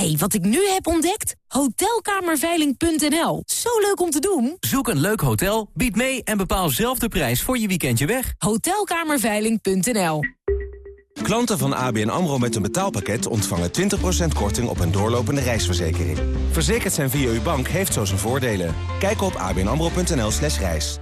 hey, wat ik nu heb ontdekt? Hotelkamerveiling.nl. Zo leuk om te doen. Zoek een leuk hotel, bied mee en bepaal zelf de prijs voor je weekendje weg. Hotelkamerveiling.nl. Klanten van ABN AMRO met een betaalpakket ontvangen 20% korting op een doorlopende reisverzekering. Verzekerd zijn via uw bank heeft zo zijn voordelen. Kijk op abnamro.nl slash reis.